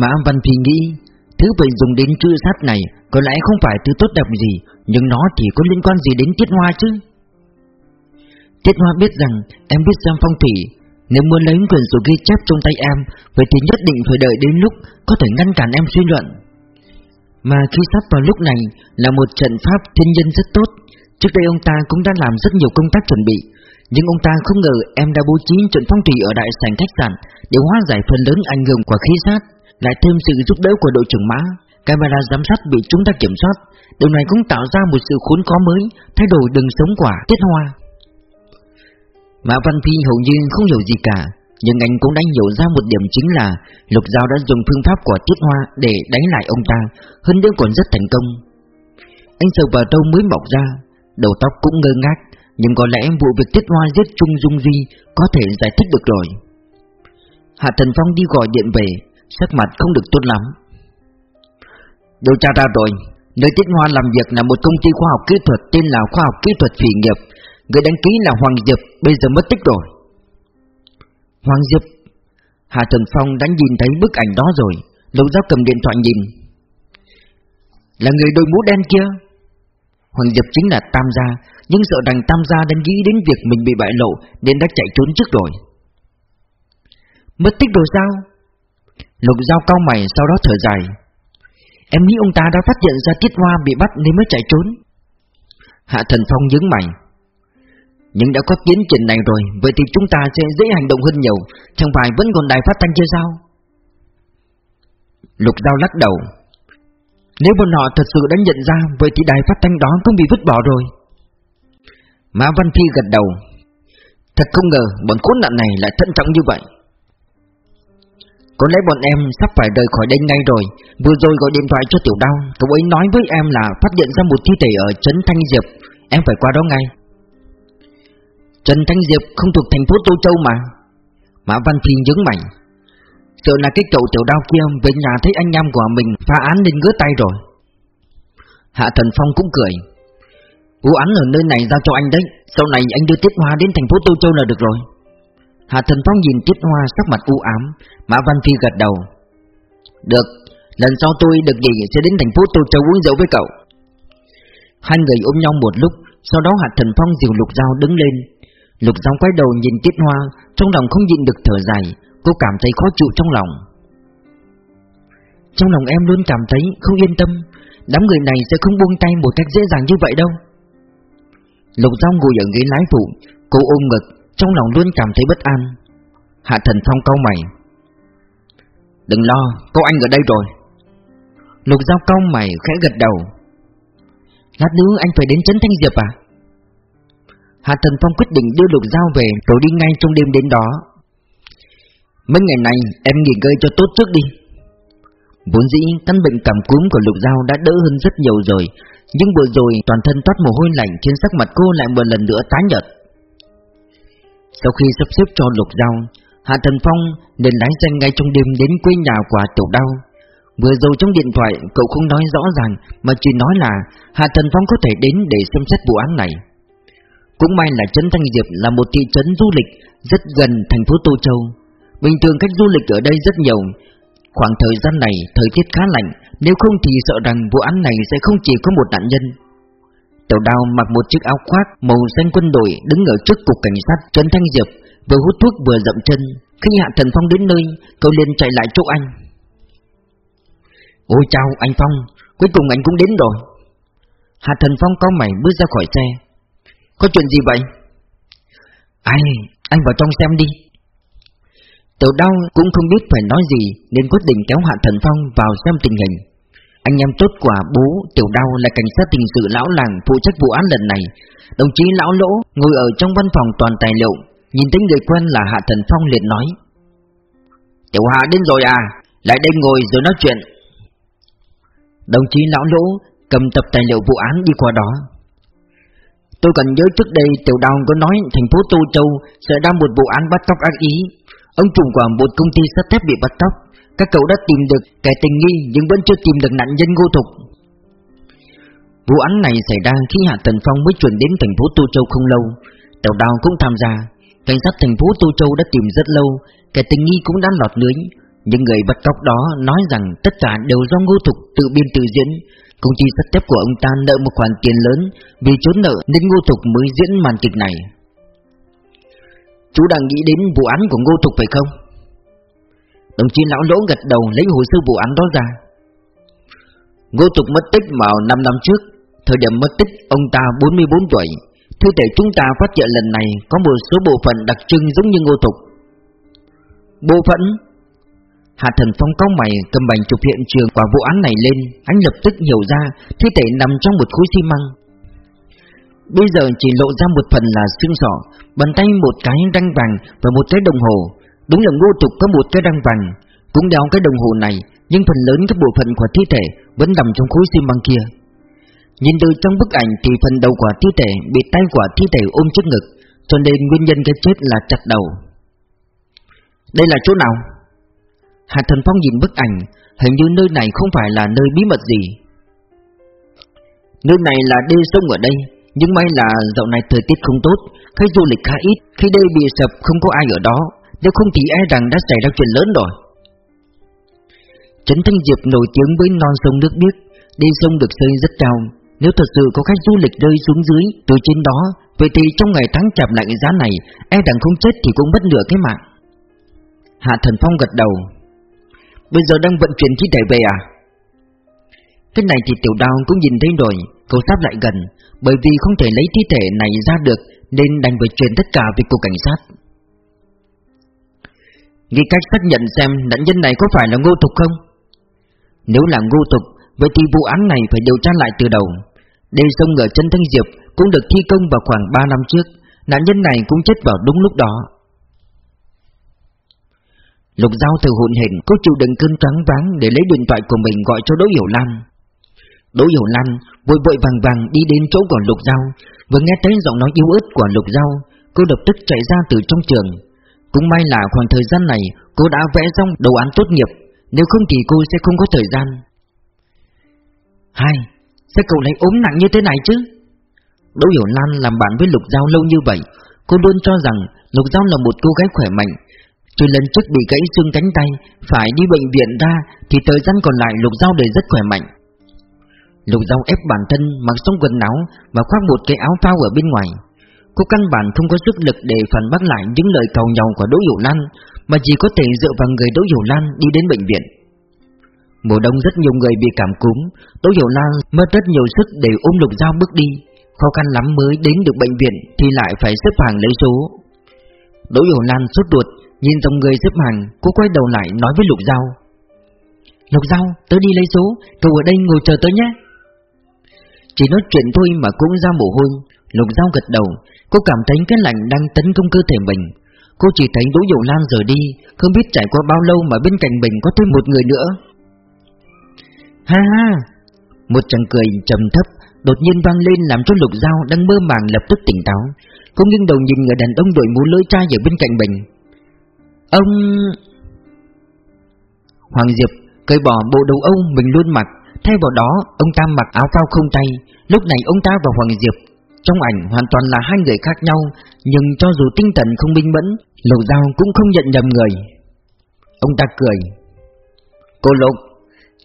Mã Văn Phi nghĩ, Thứ bị dùng đến chữ sát này Có lẽ không phải thứ tốt đẹp gì, Nhưng nó thì có liên quan gì đến Tiết Hoa chứ? Tiết Hoa biết rằng Em biết xem phong thủy, Nếu muốn lấy quyền sổ ghi chép trong tay em, Vậy thì nhất định phải đợi đến lúc Có thể ngăn cản em suy luận. Mà khi sắp vào lúc này Là một trận pháp thiên nhân rất tốt, Trước đây ông ta cũng đã làm rất nhiều công tác chuẩn bị, Nhưng ông ta không ngờ em đã bố trí trận phong thủy ở đại sảnh khách sạn Để hóa giải phần lớn ảnh hưởng của khí sát. Lại thêm sự giúp đỡ của đội trưởng mã Camera giám sát bị chúng ta kiểm soát. Điều này cũng tạo ra một sự khốn khó mới, Thay đổi đường sống quả tiết hoa. Mã Văn Phi hầu như không hiểu gì cả, Nhưng anh cũng đã hiểu ra một điểm chính là Lục Giao đã dùng phương pháp của tiết hoa Để đánh lại ông ta, Hơn nữa còn rất thành công. Anh sờ vào đâu mới mọc ra, Đầu tóc cũng ngơ ngác, Nhưng có lẽ vụ việc tiết hoa giết Trung Dung Duy Có thể giải thích được rồi. Hạ Thần Phong đi gọi điện về Sắc mặt không được tốt lắm. Điều tra ra rồi Nơi Tiết Hoa làm việc là một công ty khoa học kỹ thuật Tên là khoa học kỹ thuật phỉ nghiệp. Người đăng ký là Hoàng Diệp, Bây giờ mất tích rồi. Hoàng Diệp, Hà Thần Phong đã nhìn thấy bức ảnh đó rồi. Lục giáo cầm điện thoại nhìn. Là người đội mũ đen kia? Hoàng Diệp chính là Tam Gia, Nhưng sợ rằng Tam Gia đang nghĩ đến việc mình bị bại lộ Nên đã chạy trốn trước rồi. Mất tích rồi sao? Lục Giao cao mày, sau đó thở dài. Em nghĩ ông ta đã phát hiện ra Tiết Hoa bị bắt nên mới chạy trốn. Hạ Thần Phong nhướng mày. Nhưng đã có tiến trình này rồi, Vậy thì chúng ta sẽ dễ hành động hơn nhiều. Chẳng phải vẫn còn đài phát thanh chưa sao? Lục Giao lắc đầu. Nếu bọn họ thật sự đã nhận ra, Vậy thì đài phát thanh đó cũng bị vứt bỏ rồi. Mã Văn Phi gật đầu. Thật không ngờ, bọn khốn nạn này lại thận trọng như vậy có lẽ bọn em sắp phải rời khỏi đây ngay rồi. Vừa rồi gọi điện thoại cho Tiểu Đao, Cậu ấy nói với em là phát hiện ra một thi thể ở Trấn Thanh Diệp. Em phải qua đó ngay. Trần Thanh Diệp không thuộc thành phố Tô Châu mà. Mã Văn Phi nhướng mày. Sợ là cái cậu Tiểu Đao kia về nhà thấy anh em của mình phá án nên ngứa tay rồi. Hạ Thần Phong cũng cười. Vụ án ở nơi này giao cho anh đấy. Sau này anh đưa tiếp Hoa đến thành phố Tô Châu là được rồi. Hạ Thần Phong nhìn Tiết Hoa sắc mặt u ám. Mã Văn Phi gật đầu. Được, lần sau tôi được nghỉ sẽ đến thành phố Tô Châu uống rượu với cậu. Hai người ôm nhau một lúc Sau đó Hạ Thần Phong dìu Lục Giao đứng lên. Lục Giao quay đầu nhìn Tiết Hoa Trong lòng không nhịn được thở dài. Cô cảm thấy khó chịu trong lòng. Trong lòng em luôn cảm thấy không yên tâm. Đám người này sẽ không buông tay một cách dễ dàng như vậy đâu. Lục Giao ngồi ở ghế lái phụ Cô ôm ngực. Trong lòng luôn cảm thấy bất an. Hạ Thần Phong cau mày. Đừng lo, có anh ở đây rồi. Lục Giao cau mày khẽ gật đầu. Lát nữa anh phải đến Trấn Thanh Diệp à? Hạ Thần Phong quyết định đưa Lục Giao về Rồi đi ngay trong đêm đến đó. Mấy ngày này em nghỉ ngơi cho tốt trước đi. Vốn dĩ căn bệnh cảm cúm của Lục Giao đã đỡ hơn rất nhiều rồi Nhưng vừa rồi toàn thân toát mồ hôi lạnh Trên sắc mặt cô lại một lần nữa tái nhợt. Sau khi sắp xếp cho Lục Giao Hạ Thần Phong nên lái xe ngay trong đêm đến quê nhà của Tiểu đau. Vừa rồi trong điện thoại, cậu không nói rõ ràng, Mà chỉ nói là Hạ Thần Phong có thể đến để xem xét vụ án này. Cũng may là Trấn Thanh Diệp là một thị trấn du lịch Rất gần thành phố Tô Châu. Bình thường khách du lịch ở đây rất nhiều. Khoảng thời gian này, thời tiết khá lạnh, Nếu không thì sợ rằng vụ án này sẽ không chỉ có một nạn nhân. Tiểu đao mặc một chiếc áo khoác màu xanh quân đội đứng ở trước cục cảnh sát Trấn Thanh Diệp, Vừa hút thuốc vừa dậm chân. Khi Hạ Thần Phong đến nơi, Cậu liền chạy lại chỗ anh. Ôi chào anh Phong, Cuối cùng anh cũng đến rồi. Hạ Thần Phong có mày bước ra khỏi xe. Có chuyện gì vậy? Ai, Anh vào trong xem đi. Tiểu đau cũng không biết phải nói gì Nên quyết định kéo Hạ Thần Phong vào xem tình hình. Anh em tốt quả bố, Tiểu đau là cảnh sát tình sự lão làng Phụ trách vụ án lần này. Đồng chí lão lỗ ngồi ở trong văn phòng toàn tài liệu, Nhìn thấy người quen là Hạ Thần Phong liền nói. Tiểu Hạ đến rồi à Lại đây ngồi rồi nói chuyện. Đồng chí lão lỗ cầm tập tài liệu vụ án đi qua đó. Tôi cần nhớ trước đây Tiểu Đào có nói thành phố Tô Châu sẽ ra một vụ án bắt cóc ác ý. Ông chủ của một công ty sắt thép bị bắt cóc. Các cậu đã tìm được kẻ tình nghi nhưng vẫn chưa tìm được nạn nhân ngô thục. Vụ án này xảy ra khi Hạ Tần Phong mới chuyển đến thành phố Tô Châu không lâu. Tàu Đào cũng tham gia. Cảnh sát thành phố Tô Châu đã tìm rất lâu. Kẻ tình nghi cũng đã lọt lưới. Những người bắt cóc đó nói rằng tất cả đều do ngô thục tự biên tự diễn. Công ty sắt thép của ông ta nợ một khoản tiền lớn. Vì trốn nợ nên ngô thục mới diễn màn kịch này. Chú đang nghĩ đến vụ án của ngô thục phải không? Đồng chí lão lỗ gật đầu lấy hồ sơ vụ án đó ra. Ngô Tục mất tích vào 5 năm trước, Thời điểm mất tích ông ta 44 tuổi. Thi thể chúng ta phát hiện lần này Có một số bộ phận đặc trưng giống như Ngô Tục Bộ phận, Hạ thần phong cao mày cầm bành chụp hiện trường quả vụ án này lên Anh lập tức hiểu ra Thi thể nằm trong một khối xi măng. Bây giờ chỉ lộ ra một phần là xương sọ, Bàn tay một cái răng vàng Và một cái đồng hồ. Đúng là ngô tục có một cái răng vàng, Cũng đeo cái đồng hồ này, Nhưng phần lớn các bộ phận của thi thể Vẫn nằm trong khối xi măng kia. Nhìn từ trong bức ảnh thì phần đầu của thi thể Bị tay của thi thể ôm trước ngực, Cho nên nguyên nhân cái chết là chặt đầu. Đây là chỗ nào? Hạ Thần Phong nhìn bức ảnh, Hình như nơi này không phải là nơi bí mật gì. Nơi này là đê sông ở đây, Nhưng may là dạo này thời tiết không tốt, Khách du lịch khá ít, Khi đê bị sập không có ai ở đó nếu không thì e rằng đã xảy ra chuyện lớn rồi. Trấn Thanh Diệp nổi tiếng với non sông nước biếc Đê sông được xây rất cao. Nếu thật sự có khách du lịch rơi xuống dưới, Từ trên đó, Vậy thì trong ngày tháng chạm lạnh giá này E rằng không chết thì cũng mất nửa cái mạng. Hạ Thần Phong gật đầu. Bây giờ đang vận chuyển thi thể về à? Cái này thì tiểu đào cũng nhìn thấy rồi, Cậu sắp lại gần, Bởi vì không thể lấy thi thể này ra được, Nên đành phải chuyển tất cả về cục cảnh sát. Nghĩ cách xác nhận xem nạn nhân này có phải là ngô tục không? Nếu là ngô tục Vậy thì vụ án này phải điều tra lại từ đầu. Đây sông ở chân Thanh Diệp Cũng được thi công vào khoảng 3 năm trước. Nạn nhân này cũng chết vào đúng lúc đó. Lục Giao từ hụn hình Có chịu đựng cơn trắng váng Để lấy điện thoại của mình gọi cho Đỗ Hiểu Lan. Đỗ Hiểu Lan vội vội vàng vàng đi đến chỗ của Lục Giao Vừa nghe thấy giọng nói yếu ớt của Lục Giao, Cô lập tức chạy ra từ trong trường cũng may là khoảng thời gian này cô đã vẽ xong đồ án tốt nghiệp. Nếu không thì cô sẽ không có thời gian. Hai, sao cậu lại ốm nặng như thế này chứ? Đỗ Hiểu Lan làm bạn với Lục Giao lâu như vậy Cô luôn cho rằng Lục Giao là một cô gái khỏe mạnh. Trừ lần trước bị gãy xương cánh tay Phải đi bệnh viện ra Thì thời gian còn lại Lục Giao đều rất khỏe mạnh. Lục Giao ép bản thân mặc xong quần áo Và khoác một cái áo phao ở bên ngoài. Cô căn bản không có sức lực để phản bác lại những lời cầu nhau của Đỗ Hiểu Lan, Mà chỉ có thể dựa vào người Đỗ Hiểu Lan đi đến bệnh viện. Mùa đông rất nhiều người bị cảm cúm, Đỗ Hiểu Lan mất rất nhiều sức để ôm lục dao bước đi. Khó khăn lắm mới đến được bệnh viện Thì lại phải xếp hàng lấy số. Đỗ Hiểu Lan sốt ruột, Nhìn dòng người xếp hàng, Cô quay đầu lại nói với lục dao. Lục dao, tớ đi lấy số, Cậu ở đây ngồi chờ tớ nhé. Chỉ nói chuyện thôi mà cũng ra mồ hôi. Lục giao gật đầu, Cô cảm thấy cái lạnh đang tấn công cơ thể mình. Cô chỉ thấy Đỗ Dầu Lan rời đi, Không biết trải qua bao lâu mà bên cạnh mình có thêm một người nữa. Ha ha! Một chàng cười trầm thấp Đột nhiên vang lên làm cho lục giao đang mơ màng lập tức tỉnh táo. Cô nghiêng đầu nhìn người đàn ông đội mũ lưỡi trai ở bên cạnh mình. Ông... Hoàng Diệp cởi bỏ bộ đầu âu mình luôn mặc, Thay vào đó, ông ta mặc áo phao không tay. Lúc này ông ta và Hoàng Diệp trong ảnh hoàn toàn là hai người khác nhau, Nhưng cho dù tinh thần không minh mẫn Lục Giao cũng không nhận nhầm người. Ông ta cười. Cô Lục,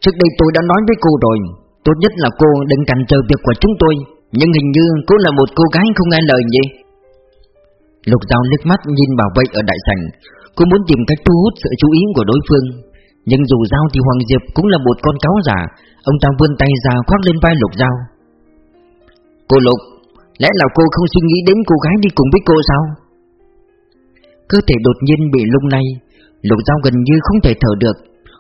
Trước đây tôi đã nói với cô rồi, Tốt nhất là cô đừng cản trở việc của chúng tôi, Nhưng hình như cô là một cô gái không nghe lời gì. Lục Giao liếc mắt nhìn bảo vệ ở đại sảnh. Cô muốn tìm cách thu hút sự chú ý của đối phương, Nhưng dù Giao thì Hoàng Diệp cũng là một con cáo giả. Ông ta vươn tay ra khoác lên vai Lục Giao. Cô Lục Lẽ nào cô không suy nghĩ đến cô gái đi cùng với cô sao? Cơ thể đột nhiên bị lung lay, Lục dao gần như không thể thở được.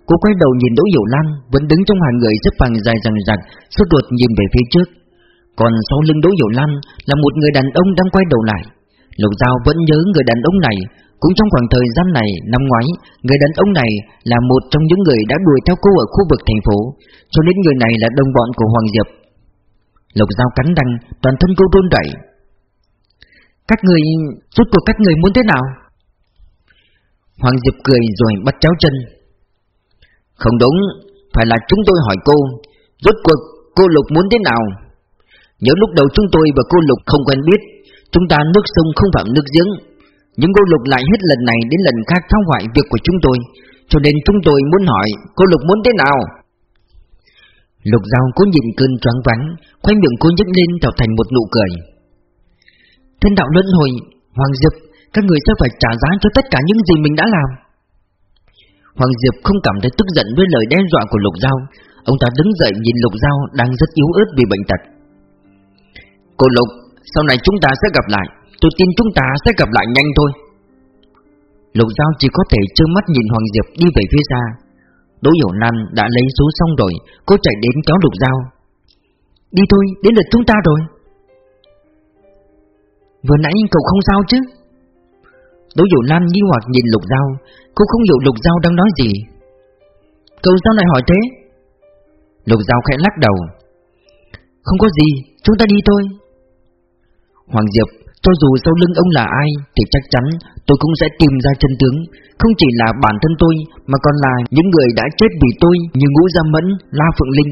Cô quay đầu nhìn Đỗ Hiểu Lan, Vẫn đứng trong hàng người xếp bằng dài rằng rạc Suốt ruột nhìn về phía trước. Còn sau lưng Đỗ Hiểu Lan Là một người đàn ông đang quay đầu lại. Lục Giao vẫn nhớ người đàn ông này. Cũng trong khoảng thời gian này, năm ngoái, Người đàn ông này là một trong những người đã đuổi theo cô ở khu vực thành phố. Cho nên người này là đồng bọn của Hoàng Diệp. Lục dao cắn răng, toàn thân cô run rẩy. Các người, rốt cuộc các người muốn thế nào? Hoàng Diệp cười rồi bắt chéo chân. Không đúng, phải là chúng tôi hỏi cô, rốt cuộc cô Lục muốn thế nào? Nhớ lúc đầu chúng tôi và cô Lục không quen biết, chúng ta nước sông không phạm nước giếng. Nhưng cô Lục lại hết lần này đến lần khác phá hoại việc của chúng tôi, Cho nên chúng tôi muốn hỏi Cô Lục muốn thế nào Lục Giao cố nhịn cơn choáng váng, khoe miệng cô nhếch lên tạo thành một nụ cười. Thiên đạo luân hồi, Hoàng Diệp, Các người sẽ phải trả giá cho tất cả những gì mình đã làm. Hoàng Diệp không cảm thấy tức giận với lời đe dọa của Lục Giao. Ông ta đứng dậy nhìn Lục Giao đang rất yếu ớt vì bệnh tật. Cô Lục, Sau này chúng ta sẽ gặp lại. Tôi tin chúng ta sẽ gặp lại nhanh thôi. Lục Giao chỉ có thể trơ mắt nhìn Hoàng Diệp đi về phía xa. Đỗ Hiểu nam đã lấy số xong rồi Cô chạy đến kéo Lục dao. Đi thôi, đến lượt chúng ta rồi. Vừa nãy cậu không sao chứ? Đỗ Hiểu nam nghi hoặc nhìn Lục dao, Cô không hiểu Lục dao đang nói gì. Cậu sao lại hỏi thế? Lục dao khẽ lắc đầu. Không có gì, chúng ta đi thôi. Hoàng Diệp cho dù sau lưng ông là ai Thì chắc chắn tôi cũng sẽ tìm ra chân tướng. Không chỉ là bản thân tôi Mà còn là những người đã chết vì tôi Như Ngũ Gia Mẫn, La Phượng Linh.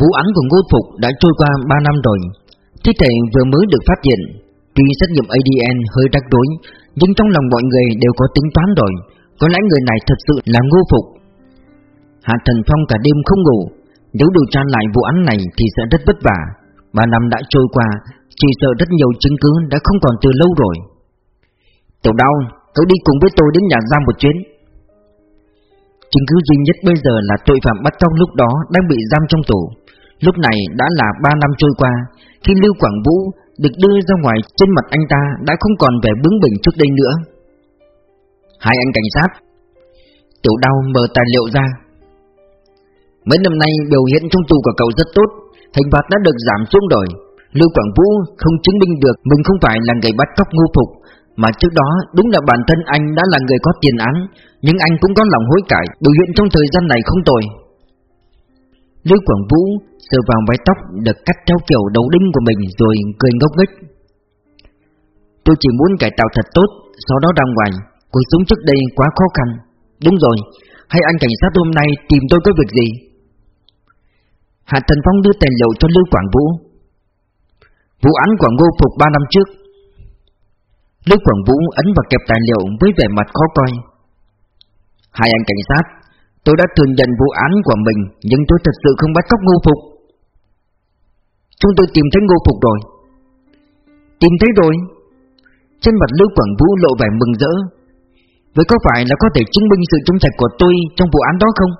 Vụ án của Ngô Phục đã trôi qua 3 năm rồi. Thi thể vừa mới được phát hiện Tuy xét nghiệm ADN hơi rắc rối Nhưng trong lòng mọi người đều có tính toán rồi. Có lẽ người này thật sự là Ngô Phục. Hạ Thần Phong cả đêm không ngủ. Nếu điều tra lại vụ án này thì sẽ rất vất vả. Ba năm đã trôi qua, Chỉ sợ rất nhiều chứng cứ đã không còn từ lâu rồi. Tiểu đau Cậu đi cùng với tôi đến nhà giam một chuyến. Chứng cứ duy nhất bây giờ là tội phạm bắt cóc lúc đó đang bị giam trong tù. Lúc này đã là 3 năm trôi qua, Khi Lưu Quảng Vũ được đưa ra ngoài trên mặt anh ta đã không còn vẻ bướng bỉnh trước đây nữa. Hai anh cảnh sát. Tiểu đau mở tài liệu ra. Mấy năm nay biểu hiện trong tù của cậu rất tốt. Hình phạt đã được giảm xuống rồi. Lưu Quảng Vũ không chứng minh được Mình không phải là người bắt cóc ngu phục, Mà trước đó đúng là bản thân anh đã là người có tiền án, Nhưng anh cũng có lòng hối cải, Biểu hiện trong thời gian này không tồi. Lưu Quảng Vũ sờ vào mái tóc được cắt theo kiểu đầu đinh của mình Rồi cười ngốc nghếch. Tôi chỉ muốn cải tạo thật tốt, Sau đó ra ngoài. Cuộc sống trước đây quá khó khăn. Đúng rồi. Hay anh cảnh sát hôm nay tìm tôi có việc gì? Hạ Thần Phong đưa tài liệu cho Lưu Quảng Vũ. Vụ án của Ngô Phục 3 năm trước. Lưu Quảng Vũ ấn vào kẹp tài liệu với vẻ mặt khó coi. Hai anh cảnh sát, Tôi đã thừa nhận vụ án của mình, Nhưng tôi thật sự không bắt cóc Ngô Phục. Chúng tôi tìm thấy Ngô Phục rồi. Tìm thấy rồi. Trên mặt Lưu Quảng Vũ lộ vẻ mừng rỡ. Vậy có phải là có thể chứng minh sự trung sạch của tôi trong vụ án đó không?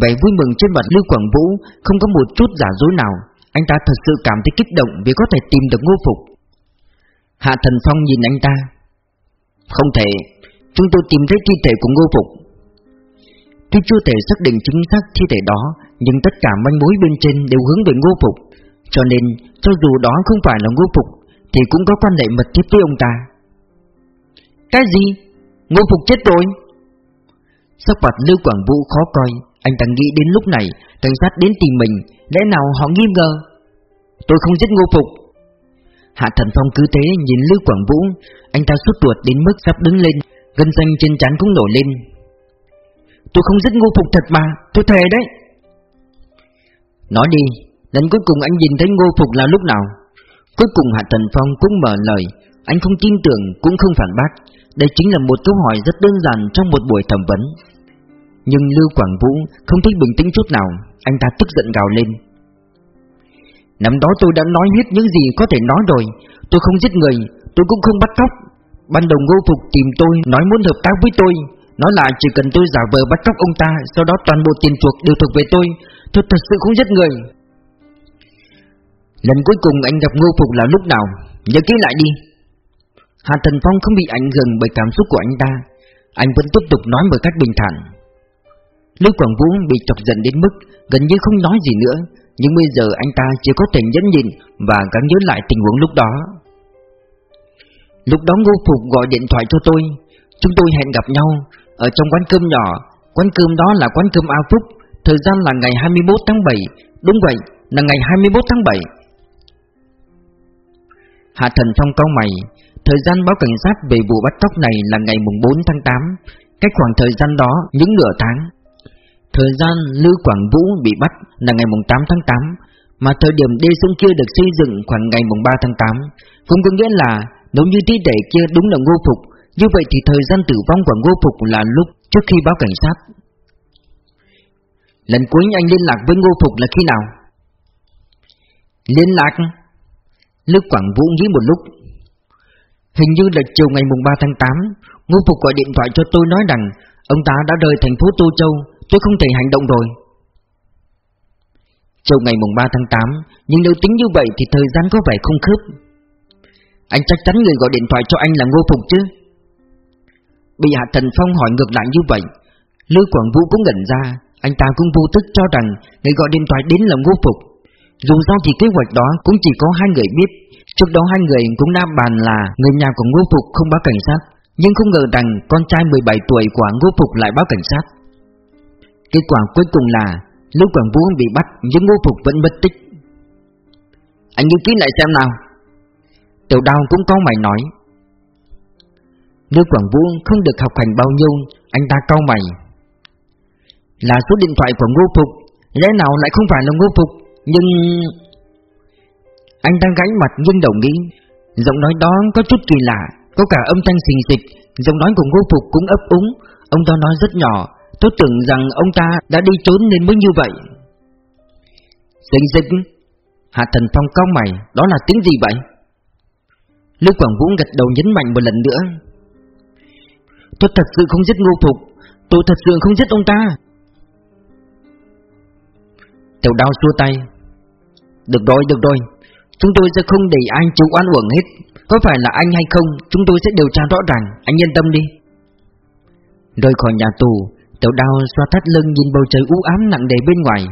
Vẻ vui mừng trên mặt Lưu Quảng Vũ không có một chút giả dối nào. Anh ta thật sự cảm thấy kích động vì có thể tìm được ngô phục. Hạ Thần Phong nhìn anh ta. Không thể, Chúng tôi tìm thấy thi thể của ngô phục. Tuy chưa thể xác định chính xác thi thể đó, Nhưng tất cả manh mối bên trên đều hướng về ngô phục. Cho nên, cho dù đó không phải là ngô phục, Thì cũng có quan hệ mật thiết với ông ta. Cái gì? Ngô phục chết rồi. Sắc mặt Lưu Quảng Vũ khó coi anh ta nghĩ đến lúc này, Cảnh sát đến tìm mình, Lẽ nào họ nghi ngờ? Tôi không giết ngô phục Hạ Thần Phong cứ thế nhìn Lưu Quảng Vũ, Anh ta suốt ruột đến mức sắp đứng lên, Gân xanh trên trán cũng nổi lên. Tôi không giết ngô phục thật mà, Tôi thề đấy. Nói đi, Lần cuối cùng anh nhìn thấy ngô phục là lúc nào? Cuối cùng Hạ Thần Phong cũng mở lời, Anh không tin tưởng cũng không phản bác. Đây chính là một câu hỏi rất đơn giản trong một buổi thẩm vấn nhưng Lưu Quảng Vũ không thích bình tĩnh chút nào, Anh ta tức giận gào lên. Năm đó tôi đã nói hết những gì có thể nói rồi, Tôi không giết người, Tôi cũng không bắt cóc. Ban đầu ngô phục tìm tôi Nói muốn hợp tác với tôi, Nói là chỉ cần tôi giả vờ bắt cóc ông ta, Sau đó toàn bộ tiền chuộc đều thuộc về tôi Tôi thật sự không giết người. Lần cuối cùng anh gặp ngô phục là lúc nào? Nhớ kỹ lại đi. Hà Thần Phong không bị ảnh hưởng bởi cảm xúc của anh ta, Anh vẫn tiếp tục nói một cách bình thản. Lưu Quảng Vũ bị chọc giận đến mức gần như không nói gì nữa Nhưng bây giờ anh ta chỉ có thể nhẫn nhịn và gắng nhớ lại tình huống lúc đó. Lúc đó Ngô Phục gọi điện thoại cho tôi Chúng tôi hẹn gặp nhau Ở trong quán cơm nhỏ. Quán cơm đó là quán cơm A Phúc Thời gian là ngày 21 tháng 7 Đúng vậy, là ngày 21 tháng 7 Hạ Thần Phong câu mày Thời gian báo cảnh sát về vụ bắt cóc này là ngày mùng 4 tháng 8 Cách khoảng thời gian đó những nửa tháng Thời gian Lưu Quảng Vũ bị bắt là ngày 8 tháng 8 Mà thời điểm đê sông kia được xây dựng khoảng ngày 3 tháng 8 Cũng có nghĩa là nếu như tí đệ kia đúng là ngô phục, Như vậy thì thời gian tử vong của Ngô Phục là lúc trước khi báo cảnh sát Lần cuối anh liên lạc với Ngô Phục là khi nào? Liên lạc? Lữ Quảng Vũ nghĩ một lúc Hình như là chiều ngày mùng 3 tháng 8 Ngô Phục gọi điện thoại cho tôi nói rằng Ông ta đã rời thành phố Tô Châu Tôi không thể hành động rồi. Chiều ngày mùng 3 tháng 8 Nhưng nếu tính như vậy thì thời gian có vẻ không khớp. Anh chắc chắn người gọi điện thoại cho anh là Ngô Phục chứ? Bị Hạ Thần Phong hỏi ngược lại như vậy Lưu Quảng Vũ cũng ngẩn ra, Anh ta cũng vô thức cho rằng Người gọi điện thoại đến là Ngô Phục Dù sao thì kế hoạch đó cũng chỉ có hai người biết, Trước đó hai người cũng đã bàn là Người nhà của Ngô Phục không báo cảnh sát. Nhưng không ngờ rằng con trai 17 tuổi của Ngô Phục lại báo cảnh sát. Kết quả cuối cùng là Lưu Quảng Vũ bị bắt nhưng Ngô Phục vẫn mất tích. Anh nghiên ký lại xem nào. Tiểu đao cũng có mày nói. Lưu Quảng Vũ không được học hành bao nhiêu, Anh ta cau mày. Là số điện thoại của Ngô Phục Lẽ nào lại không phải là Ngô Phục Nhưng Anh đang gánh mặt nhưng đầu nghĩ, Giọng nói đó có chút kỳ lạ, Có cả âm thanh xình xịch. Giọng nói của Ngô Phục cũng ấp úng, Ông ta nói rất nhỏ Tôi tưởng rằng ông ta đã đi trốn nên mới như vậy. Xình xịch Hạ Thần Phong cao mày Đó là tiếng gì vậy? Lưu Quảng Vũ gật đầu nhấn mạnh một lần nữa. Tôi thật sự không giết ngô phục Tôi thật sự không giết ông ta. Tiểu đao xua tay. Được rồi, được rồi Chúng tôi sẽ không để anh chịu oan uổng hết. Có phải là anh hay không Chúng tôi sẽ điều tra rõ ràng Anh yên tâm đi. Rời khỏi nhà tù Tiểu đao xoa thắt lưng nhìn bầu trời u ám nặng đầy bên ngoài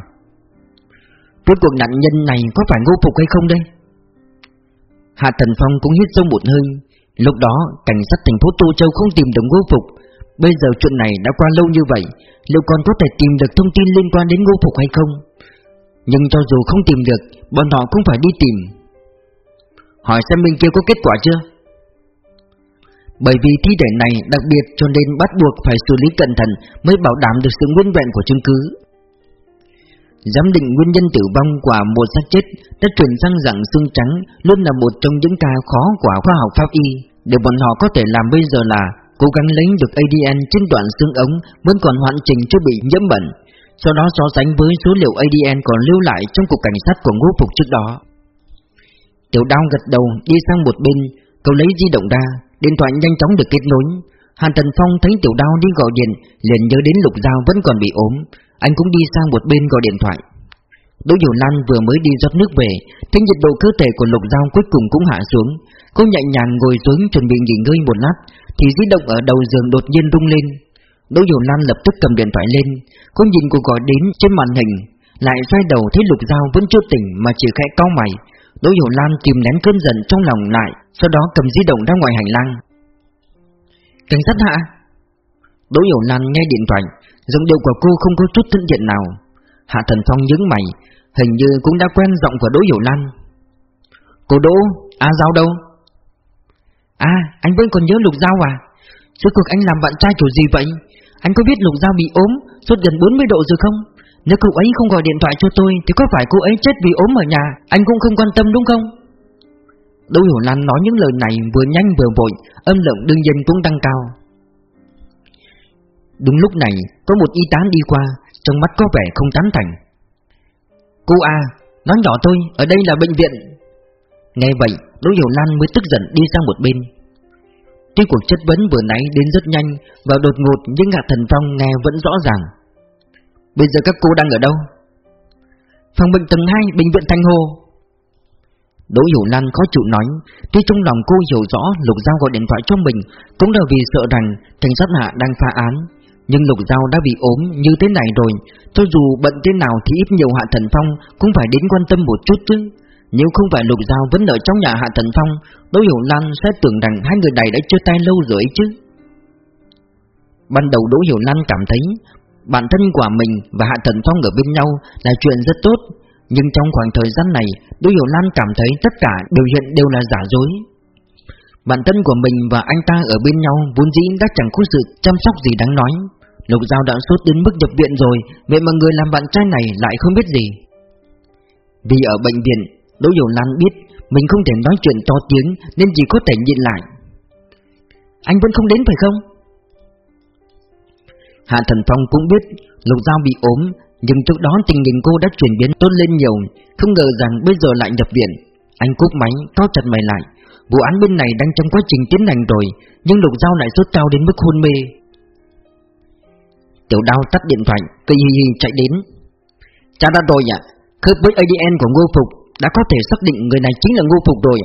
Cuối cuộc nạn nhân này có phải ngô phục hay không đây Hạ Thần Phong cũng hít sâu một hơi Lúc đó, cảnh sát thành phố Tô Châu không tìm được Ngô Phục. Bây giờ chuyện này đã qua lâu như vậy, liệu còn có thể tìm được thông tin liên quan đến Ngô Phục hay không? Nhưng cho dù không tìm được, bọn họ cũng phải đi tìm. Hỏi xem bên kia có kết quả chưa? Bởi vì thi thể này đặc biệt cho nên bắt buộc phải xử lý cẩn thận mới bảo đảm được sự nguyên vẹn của chứng cứ. Giám định nguyên nhân tử vong của một xác chết đã chuyển sang dạng xương trắng luôn là một trong những ca khó của khoa học pháp y. Điều bọn họ có thể làm bây giờ là cố gắng lấy được ADN trên đoạn xương ống vẫn còn hoàn chỉnh chưa bị nhiễm bệnh, sau đó so sánh với số liệu ADN còn lưu lại trong cục cảnh sát của ngũ phục trước đó. Tiểu đao gật đầu đi sang một bên, cậu lấy di động ra, điện thoại nhanh chóng được kết nối. Hàn Tần Phong thấy tiểu đao đi gọi điện, liền nhớ đến Lục Giao vẫn còn bị ốm, anh cũng đi sang một bên gọi điện thoại. Đỗ Hiểu Lan vừa mới đi rót nước về, thấy nhiệt độ cơ thể của Lục Giao cuối cùng cũng hạ xuống. Cô nhẹ nhàng ngồi xuống chuẩn bị nghỉ ngơi một lát, thì di động ở đầu giường đột nhiên rung lên. Đỗ Hiểu Lan lập tức cầm điện thoại lên, cô nhìn cuộc gọi đến trên màn hình, lại xoay đầu thấy Lục Giao vẫn chưa tỉnh mà chỉ khẽ cau mày. Đỗ Hiểu Lan kìm nén cơn giận trong lòng lại, sau đó cầm di động ra ngoài hành lang. Cảnh sát hạ. Đỗ Hiểu Lan nghe điện thoại, giọng điệu của cô không có chút thân thiện nào. Hạ Thần Phong nhướng mày, hình như cũng đã quen giọng của Đỗ Hiểu Lan. Cô Đỗ, A Giao đâu? À, anh vẫn còn nhớ Lục Giao à? Suốt cuộc anh làm bạn trai kiểu gì vậy? Anh có biết Lục Giao bị ốm, suốt gần 40 độ rồi không? Nếu cậu ấy không gọi điện thoại cho tôi, Thì có phải cô ấy chết vì ốm ở nhà? Anh cũng không quan tâm đúng không? Đỗ Hiểu Lan nói những lời này vừa nhanh vừa vội, Âm lượng đương nhiên cũng tăng cao. Đúng lúc này, Có một y tá đi qua, Trong mắt có vẻ không tán thành. Cô A, Nói nhỏ tôi Ở đây là bệnh viện. Nghe vậy, Đỗ Hiểu Lan mới tức giận đi sang một bên. Tuy cuộc chất vấn vừa nãy đến rất nhanh, Và đột ngột nhưng Hạ Thần Phong nghe vẫn rõ ràng. Bây giờ các cô đang ở đâu? Phòng bệnh tầng 2, bệnh viện Thanh Hồ. Đỗ Hiểu Lan khó chịu nói Tuy trong lòng cô hiểu rõ Lục Giao gọi điện thoại cho mình Cũng là vì sợ rằng cảnh sát hạ đang phá án. Nhưng Lục Giao đã bị ốm như thế này rồi Cho dù bận thế nào thì ít nhiều Hạ Thần Phong Cũng phải đến quan tâm một chút chứ. Nếu không phải Lục Giao vẫn ở trong nhà Hạ Thần Phong Đỗ Hiểu Lan sẽ tưởng rằng hai người này đã chơi tay lâu rồi chứ. Ban đầu Đỗ Hiểu Lan cảm thấy Bản thân của mình và Hạ Thần Phong ở bên nhau là chuyện rất tốt. Nhưng trong khoảng thời gian này, Đỗ Hiểu Lan cảm thấy tất cả biểu hiện đều là giả dối. Bản thân của mình và anh ta ở bên nhau vốn dĩ đã chẳng có sự chăm sóc gì đáng nói. Lục Giao đã sốt đến mức nhập viện rồi, Vậy mà người làm bạn trai này lại không biết gì. Vì ở bệnh viện, Đỗ Hiểu Lan biết Mình không thể nói chuyện to tiếng Nên chỉ có thể nhịn lại. Anh vẫn không đến phải không? Hạ Thần Phong cũng biết Lục Giao bị ốm Nhưng trước đó tình hình cô đã chuyển biến tốt lên nhiều. Không ngờ rằng bây giờ lại nhập viện. Anh cúp máy, cao chặt mày lại. Vụ án bên này đang trong quá trình tiến hành rồi Nhưng Lục Giao lại sốt cao đến mức hôn mê. Tiểu đao tắt điện thoại Cây hi hi chạy đến. Cha đã rồi ạ. Khớp với ADN của Ngô Phục Đã có thể xác định người này chính là Ngô Phục rồi.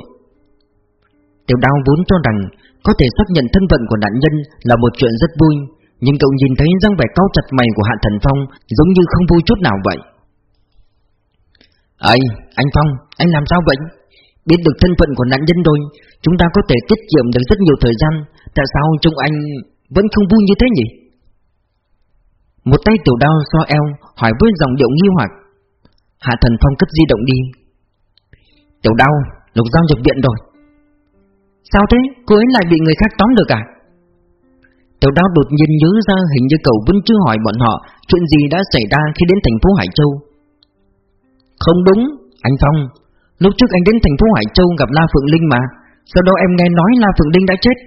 Tiểu đao vốn cho rằng Có thể xác nhận thân phận của nạn nhân Là một chuyện rất vui. Nhưng cậu nhìn thấy răng vẻ cao chặt mày của Hạ Thần Phong Giống như không vui chút nào vậy. Ây, anh Phong, anh làm sao vậy? Biết được thân phận của nạn nhân rồi Chúng ta có thể tiết kiệm được rất nhiều thời gian. Tại sao trông anh vẫn không vui như thế nhỉ? Một tay tiểu đao so eo Hỏi với giọng điệu nghi hoặc. Hạ thần phong cất di động đi. Tiểu đau Lục giao nhập viện rồi. Sao thế? Cô ấy lại bị người khác tóm được à? Tiểu đao đột nhiên nhớ ra Hình như cậu vẫn chưa hỏi bọn họ Chuyện gì đã xảy ra khi đến thành phố Hải Châu. Không đúng Anh Phong. Lúc trước anh đến thành phố Hải Châu gặp La Phượng Linh mà. Sau đó em nghe nói La Phượng Linh đã chết.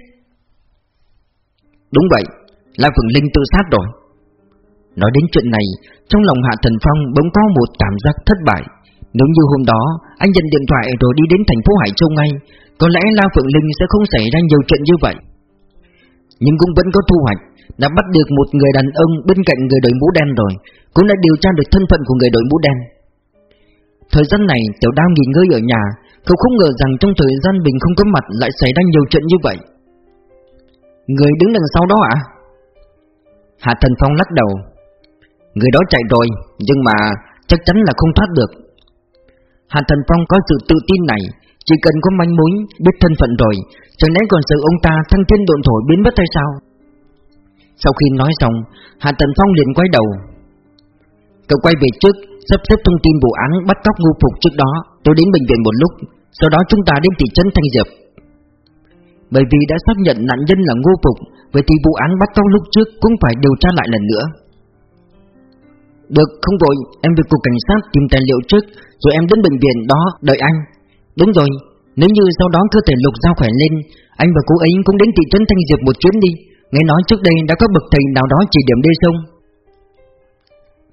Đúng vậy La Phượng Linh tự sát rồi. Nói đến chuyện này, trong lòng Hạ Thần Phong bỗng có một cảm giác thất bại. Nếu như hôm đó, anh nhận điện thoại rồi đi đến thành phố Hải Châu ngay, có lẽ La Phượng Linh sẽ không xảy ra nhiều chuyện như vậy. Nhưng cũng vẫn có thu hoạch, đã bắt được một người đàn ông bên cạnh người đội mũ đen rồi, cũng đã điều tra được thân phận của người đội mũ đen. Thời gian này, Tiểu Đao nghỉ ngơi ở nhà, cậu không ngờ rằng trong thời gian bình không có mặt lại xảy ra nhiều chuyện như vậy. Người đứng đằng sau đó à? Hạ Thần Phong lắc đầu, Người đó chạy rồi Nhưng mà chắc chắn là không thoát được Hạ Thần Phong có sự tự tin này chỉ cần có manh mối Biết thân phận rồi Chẳng lẽ còn sợ ông ta thăng thiên độn thổi biến mất hay sao? Sau khi nói xong Hạ Tần Phong liền quay đầu. Cậu quay về trước Sắp xếp thông tin vụ án bắt cóc ngu phục trước đó Tôi đến bệnh viện một lúc Sau đó chúng ta đến thị trấn Thanh Diệp. Bởi vì đã xác nhận nạn nhân là ngu phục Vậy thì vụ án bắt cóc lúc trước Cũng phải điều tra lại lần nữa. Được, không vội, em về cục cảnh sát tìm tài liệu trước, rồi em đến bệnh viện đó đợi anh. Đúng rồi, nếu như sau đó cơ thể lục giao khỏe lên, anh và cô ấy cũng đến thị trấn Thanh Diệp một chuyến đi. Nghe nói trước đây đã có bậc thầy nào đó chỉ điểm đê sông.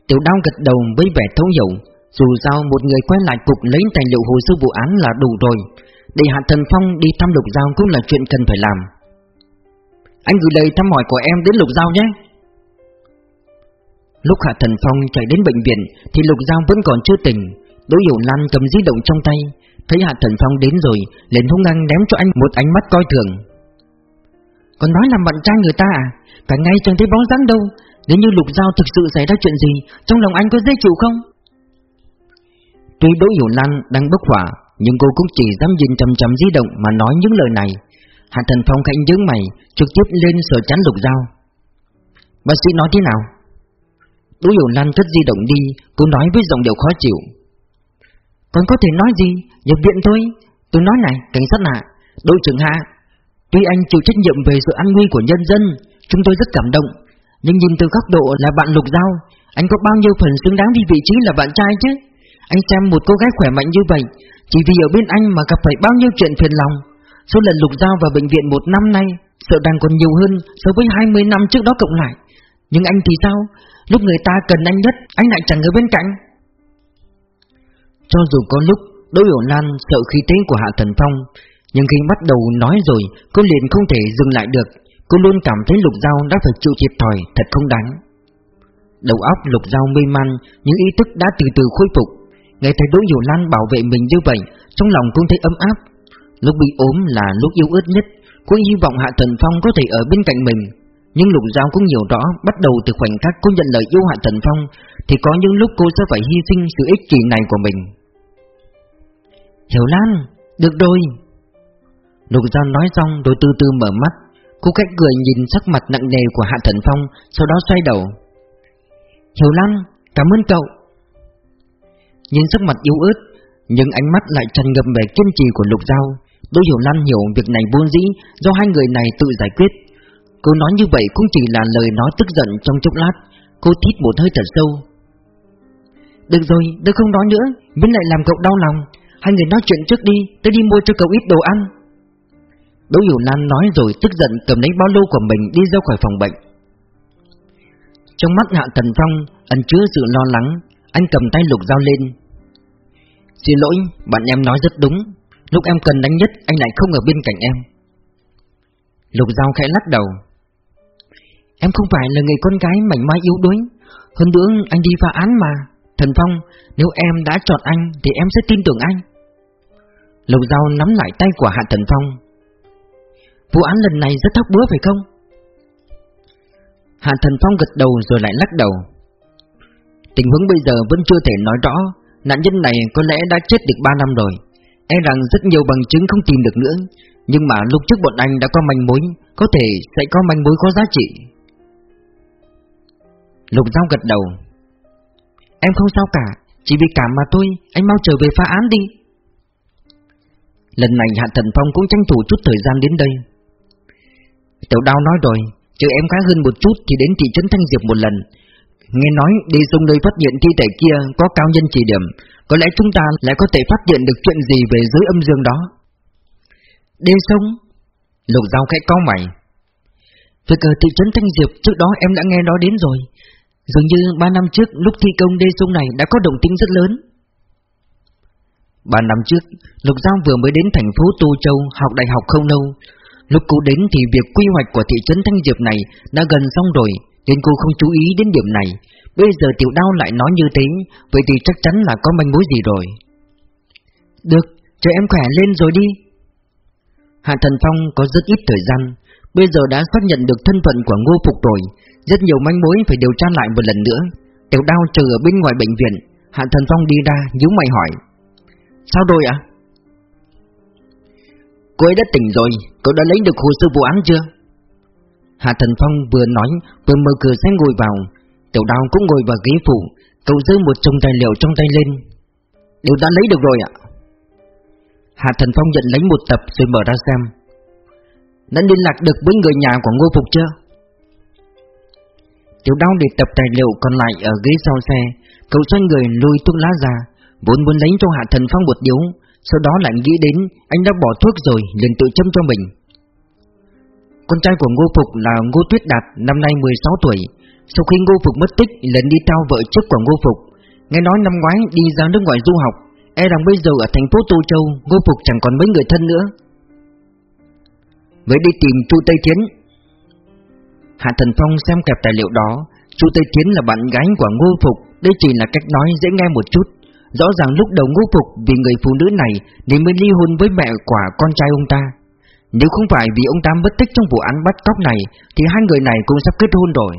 Tiểu đao gật đầu với vẻ thấu hiểu, dù sao một người quay lại cục lấy tài liệu hồ sơ vụ án là đủ rồi. Để Hạ Thần Phong đi thăm Lục Giao cũng là chuyện cần phải làm. Anh gửi lời thăm hỏi của em đến Lục Giao nhé. Lúc Hạ Thần Phong chạy đến bệnh viện Thì Lục Giao vẫn còn chưa tỉnh Đỗ Hiểu Lan cầm di động trong tay, Thấy Hạ Thần Phong đến rồi, liền hung hăng ném cho anh một ánh mắt coi thường. Còn nói là bạn trai người ta à? Cả ngay chẳng thấy bóng dáng đâu. Nếu như Lục Giao thực sự xảy ra chuyện gì, Trong lòng anh có dễ chịu không? Tuy Đỗ Hiểu Lan đang bốc hỏa, Nhưng cô cũng chỉ dám nhìn chầm chầm di động Mà nói những lời này. Hạ Thần Phong khẽ nhướng mày, Trực tiếp lên sờ chắn Lục Giao. Bác sĩ nói thế nào? Đỗ Hiểu Lan cất di động đi, Cô nói với giọng điệu khó chịu. Còn có thể nói gì? Nhập viện thôi. Tôi nói này, cảnh sát ạ. Đội trưởng hạ Tuy anh chịu trách nhiệm về sự an nguy của nhân dân, Chúng tôi rất cảm động. Nhưng nhìn từ góc độ là bạn lục giao, Anh có bao nhiêu phần xứng đáng vì vị trí là bạn trai chứ? Anh xem một cô gái khỏe mạnh như vậy, Chỉ vì ở bên anh mà gặp phải bao nhiêu chuyện phiền lòng. Số lần lục giao vào bệnh viện một năm nay, Sợ đang còn nhiều hơn so với 20 năm trước đó cộng lại. Nhưng anh thì sao? Lúc người ta cần anh nhất, Anh lại chẳng ở bên cạnh. Cho dù có lúc Đỗ Hiểu Lan sợ khí thế của Hạ Thần Phong, Nhưng khi bắt đầu nói rồi, Cô liền không thể dừng lại được. Cô luôn cảm thấy Lục Giao đã phải chịu thiệt thòi Thật không đáng. Đầu óc Lục Giao mê man, Những ý thức đã từ từ khôi phục. Nghe thấy Đỗ Hiểu Lan bảo vệ mình như vậy, Trong lòng cũng thấy ấm áp. Lúc bị ốm là lúc yêu ớt nhất, Cô hy vọng Hạ Thần Phong có thể ở bên cạnh mình. Nhưng Lục Giao cũng hiểu rõ, Bắt đầu từ khoảnh khắc cô nhận lời yêu Hạ Thần Phong, Thì có những lúc cô sẽ phải hy sinh sự ích kỷ này của mình. Hiểu Lan Được rồi. Lục Giao nói xong rồi từ từ mở mắt. Cô cách cười nhìn sắc mặt nặng nề của Hạ Thần Phong Sau đó xoay đầu. Hiểu Lan Cảm ơn cậu. Nhìn sắc mặt yếu ớt Nhưng ánh mắt lại tràn ngập vẻ kiên trì của Lục Giao. Đỗ Hiểu Lan hiểu việc này buôn dĩ Do hai người này tự giải quyết. Cô nói như vậy cũng chỉ là lời nói tức giận trong chốc lát. Cô thít một hơi thật sâu. Được rồi, tôi không nói nữa Bên lại làm cậu đau lòng. Hai người nói chuyện trước đi Tôi đi mua cho cậu ít đồ ăn. Đỗ Hiểu Lan nói rồi tức giận cầm lấy bao lô của mình đi ra khỏi phòng bệnh. Trong mắt Hạ Thần Phong ẩn chứa sự lo lắng Anh cầm tay lục dao lên. Xin lỗi, bạn em nói rất đúng. Lúc em cần đánh nhất anh lại không ở bên cạnh em. Lục dao khẽ lắc đầu. Em không phải là người con gái mảnh mai yếu đuối. Hơn nữa anh đi phá án mà. Thần Phong, nếu em đã chọn anh thì em sẽ tin tưởng anh. Lục Giao nắm lại tay của Hạ Thần Phong. Vụ án lần này rất thóc búa phải không? Hạ Thần Phong gật đầu rồi lại lắc đầu. Tình huống bây giờ vẫn chưa thể nói rõ Nạn nhân này có lẽ đã chết được 3 năm rồi. E rằng rất nhiều bằng chứng không tìm được nữa Nhưng mà lúc trước bọn anh đã có manh mối Có thể sẽ có manh mối có giá trị. Lục Giao gật đầu. Em không sao cả, Chỉ vì cảm mà thôi, Anh mau trở về phá án đi. Lần này Hạ Thần Phong cũng tranh thủ chút thời gian đến đây. Tiểu đao nói rồi Chờ em khá hơn một chút thì đến thị trấn Thanh Diệp một lần. Nghe nói đi dung nơi phát hiện thi thể kia có cao nhân chỉ điểm, Có lẽ chúng ta lại có thể phát hiện được chuyện gì về giới âm dương đó. Đi sông Lục dao khẽ có mày. Về cờ thị trấn Thanh Diệp trước đó em đã nghe nói đến rồi Dường như 3 năm trước lúc thi công đê sông này đã có động tĩnh rất lớn. 3 năm trước, Lục Giao vừa mới đến thành phố Tô Châu học đại học không lâu. Lúc cô đến thì việc quy hoạch của thị trấn Thanh Diệp này đã gần xong rồi Nên cô không chú ý đến điểm này. Bây giờ tiểu đao lại nói như thế Vậy thì chắc chắn là có manh mối gì rồi. Được, chờ em khỏe lên rồi đi. Hạ Thần Phong có rất ít thời gian Bây giờ đã xác nhận được thân phận của Ngô Phục rồi. Rất nhiều manh mối phải điều tra lại một lần nữa. Tiểu đao chờ ở bên ngoài bệnh viện. Hạ Thần Phong đi ra nhíu mày hỏi. Sao rồi ạ? Cô ấy đã tỉnh rồi, cậu đã lấy được hồ sơ vụ án chưa? Hạ Thần Phong vừa nói vừa mở cửa xe ngồi vào. Tiểu Đao cũng ngồi vào ghế phụ Cậu giữ một chồng tài liệu trong tay lên. Đều đã lấy được rồi ạ. Hạ Thần Phong nhận lấy một tập rồi mở ra xem. Đã liên lạc được với người nhà của Ngô Phục chưa? Tiểu đao để tập tài liệu còn lại ở ghế sau xe, Cậu xoay người lùi thuốc lá ra, Vốn muốn lấy cho Hạ Thần Phong một điếu, Sau đó lại nghĩ đến Anh đã bỏ thuốc rồi liền tự châm cho mình. Con trai của Ngô Phục là Ngô Tuyết Đạt, Năm nay 16 tuổi. Sau khi Ngô Phục mất tích lần đi theo vợ trước của Ngô Phục. Nghe nói năm ngoái đi ra nước ngoài du học E rằng bây giờ ở thành phố Tô Châu, Ngô Phục chẳng còn mấy người thân nữa với đi tìm Chu Tây Thiến. Hạ Thần Phong xem kẹp tài liệu đó, Chu Tây Thiến là bạn gái của Ngô Phục, Đây chỉ là cách nói dễ nghe một chút. Rõ ràng lúc đầu ngô phục vì người phụ nữ này Nên mới ly hôn với mẹ quả con trai ông ta. Nếu không phải vì ông ta mất tích trong vụ án bắt cóc này, Thì hai người này cũng sắp kết hôn rồi.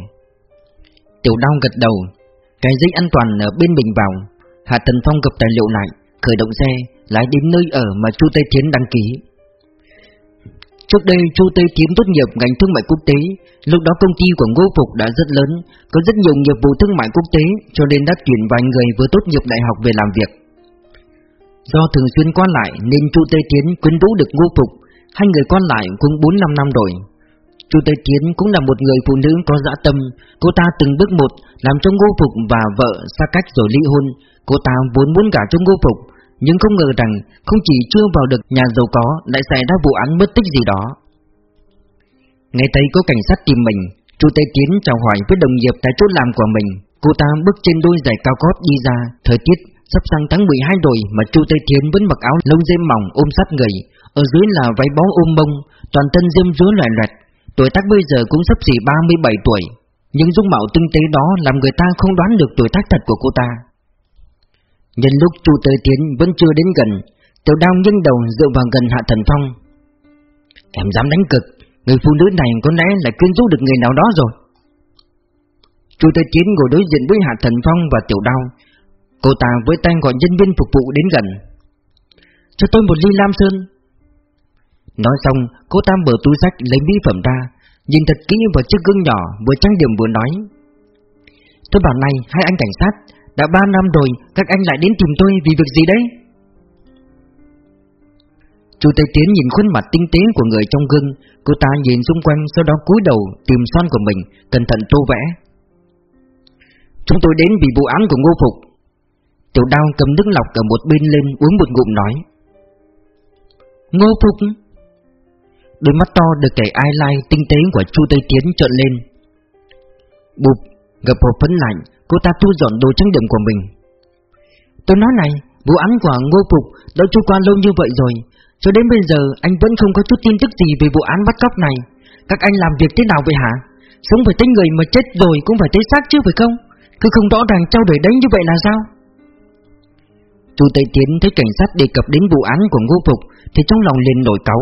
Tiểu đau gật đầu, Cái dây an toàn ở bên mình vào. Hạ Thần Phong gặp tài liệu lại, Khởi động xe, Lái đến nơi ở mà Chu Tây Thiến đăng ký. Trước đây Chu Tây Tiến tốt nghiệp ngành thương mại quốc tế, lúc đó công ty của Ngô Phục đã rất lớn, có rất nhiều nghiệp vụ thương mại quốc tế, cho nên đã tuyển vài người vừa tốt nghiệp đại học về làm việc. Do thường xuyên qua lại nên Chu Tây Tiến quyến rũ được Ngô Phục, hai người qua lại cũng 4-5 năm rồi. Chu Tây Tiến cũng là một người phụ nữ có dã tâm, cô ta từng bước một làm cho Ngô Phục và vợ xa cách rồi ly hôn, cô ta vốn muốn gả cho Ngô Phục, nhưng không ngờ rằng không chỉ chưa vào được nhà giàu có lại xảy ra vụ án mất tích gì đó. Nghe thấy có cảnh sát tìm mình, Chu Tây Tiến chào hỏi với đồng nghiệp tại chỗ làm của mình. Cô ta bước trên đôi giày cao gót đi ra, thời tiết sắp sang tháng 12 rồi mà Chu Tây Tiến vẫn mặc áo lông dêm mỏng ôm sát người, ở dưới là váy bó ôm bông, toàn thân diêm rúa loài loẹt. Tuổi tác bây giờ cũng sắp xỉ 37 tuổi, nhưng dung mạo tinh tế đó làm người ta không đoán được tuổi tác thật của cô ta. Nhân lúc Chu Tới Tiến vẫn chưa đến gần, Tiểu đao nghiêng đầu dựa vào gần Hạ Thần Phong. Em dám đánh cực, Người phụ nữ này có lẽ là quyến rũ được người nào đó rồi. Chu Tới Tiến ngồi đối diện với Hạ Thần Phong và Tiểu đao. Cô ta với tay gọi nhân viên phục vụ đến gần. Cho tôi một ly lam sơn. Nói xong, cô ta mở túi sách lấy mỹ phẩm ra, Nhìn thật kỹ vào chiếc gương nhỏ Vừa trang điểm vừa nói. Tôi bảo này, hai anh cảnh sát đã ba năm rồi Các anh lại đến tìm tôi vì việc gì đấy? Chu Tây Tiến nhìn khuôn mặt tinh tế của người trong gương. Cô ta nhìn xung quanh Sau đó cúi đầu tìm son của mình Cẩn thận tô vẽ. Chúng tôi đến vì vụ án của Ngô Phục. Tiểu đao cầm nước lọc ở một bên lên Uống một ngụm nói. Ngô Phục? Đôi mắt to được kẻ ai lai tinh tế của Chu Tây Tiến trợn lên. Bụp, gặp hộp phấn lạnh. Cô ta thu dọn đồ trang điểm của mình. Tôi nói này Vụ án của Ngô Phục đã trôi qua lâu như vậy rồi. Cho đến bây giờ, anh vẫn không có chút tin tức gì về vụ án bắt cóc này. Các anh làm việc thế nào vậy hả? Sống phải tới người mà chết rồi cũng phải tới xác chứ phải không? Cứ không rõ ràng trao đổi đấy như vậy là sao? Chu Tây Tiến thấy cảnh sát đề cập đến vụ án của Ngô Phục Thì trong lòng liền nổi cáu.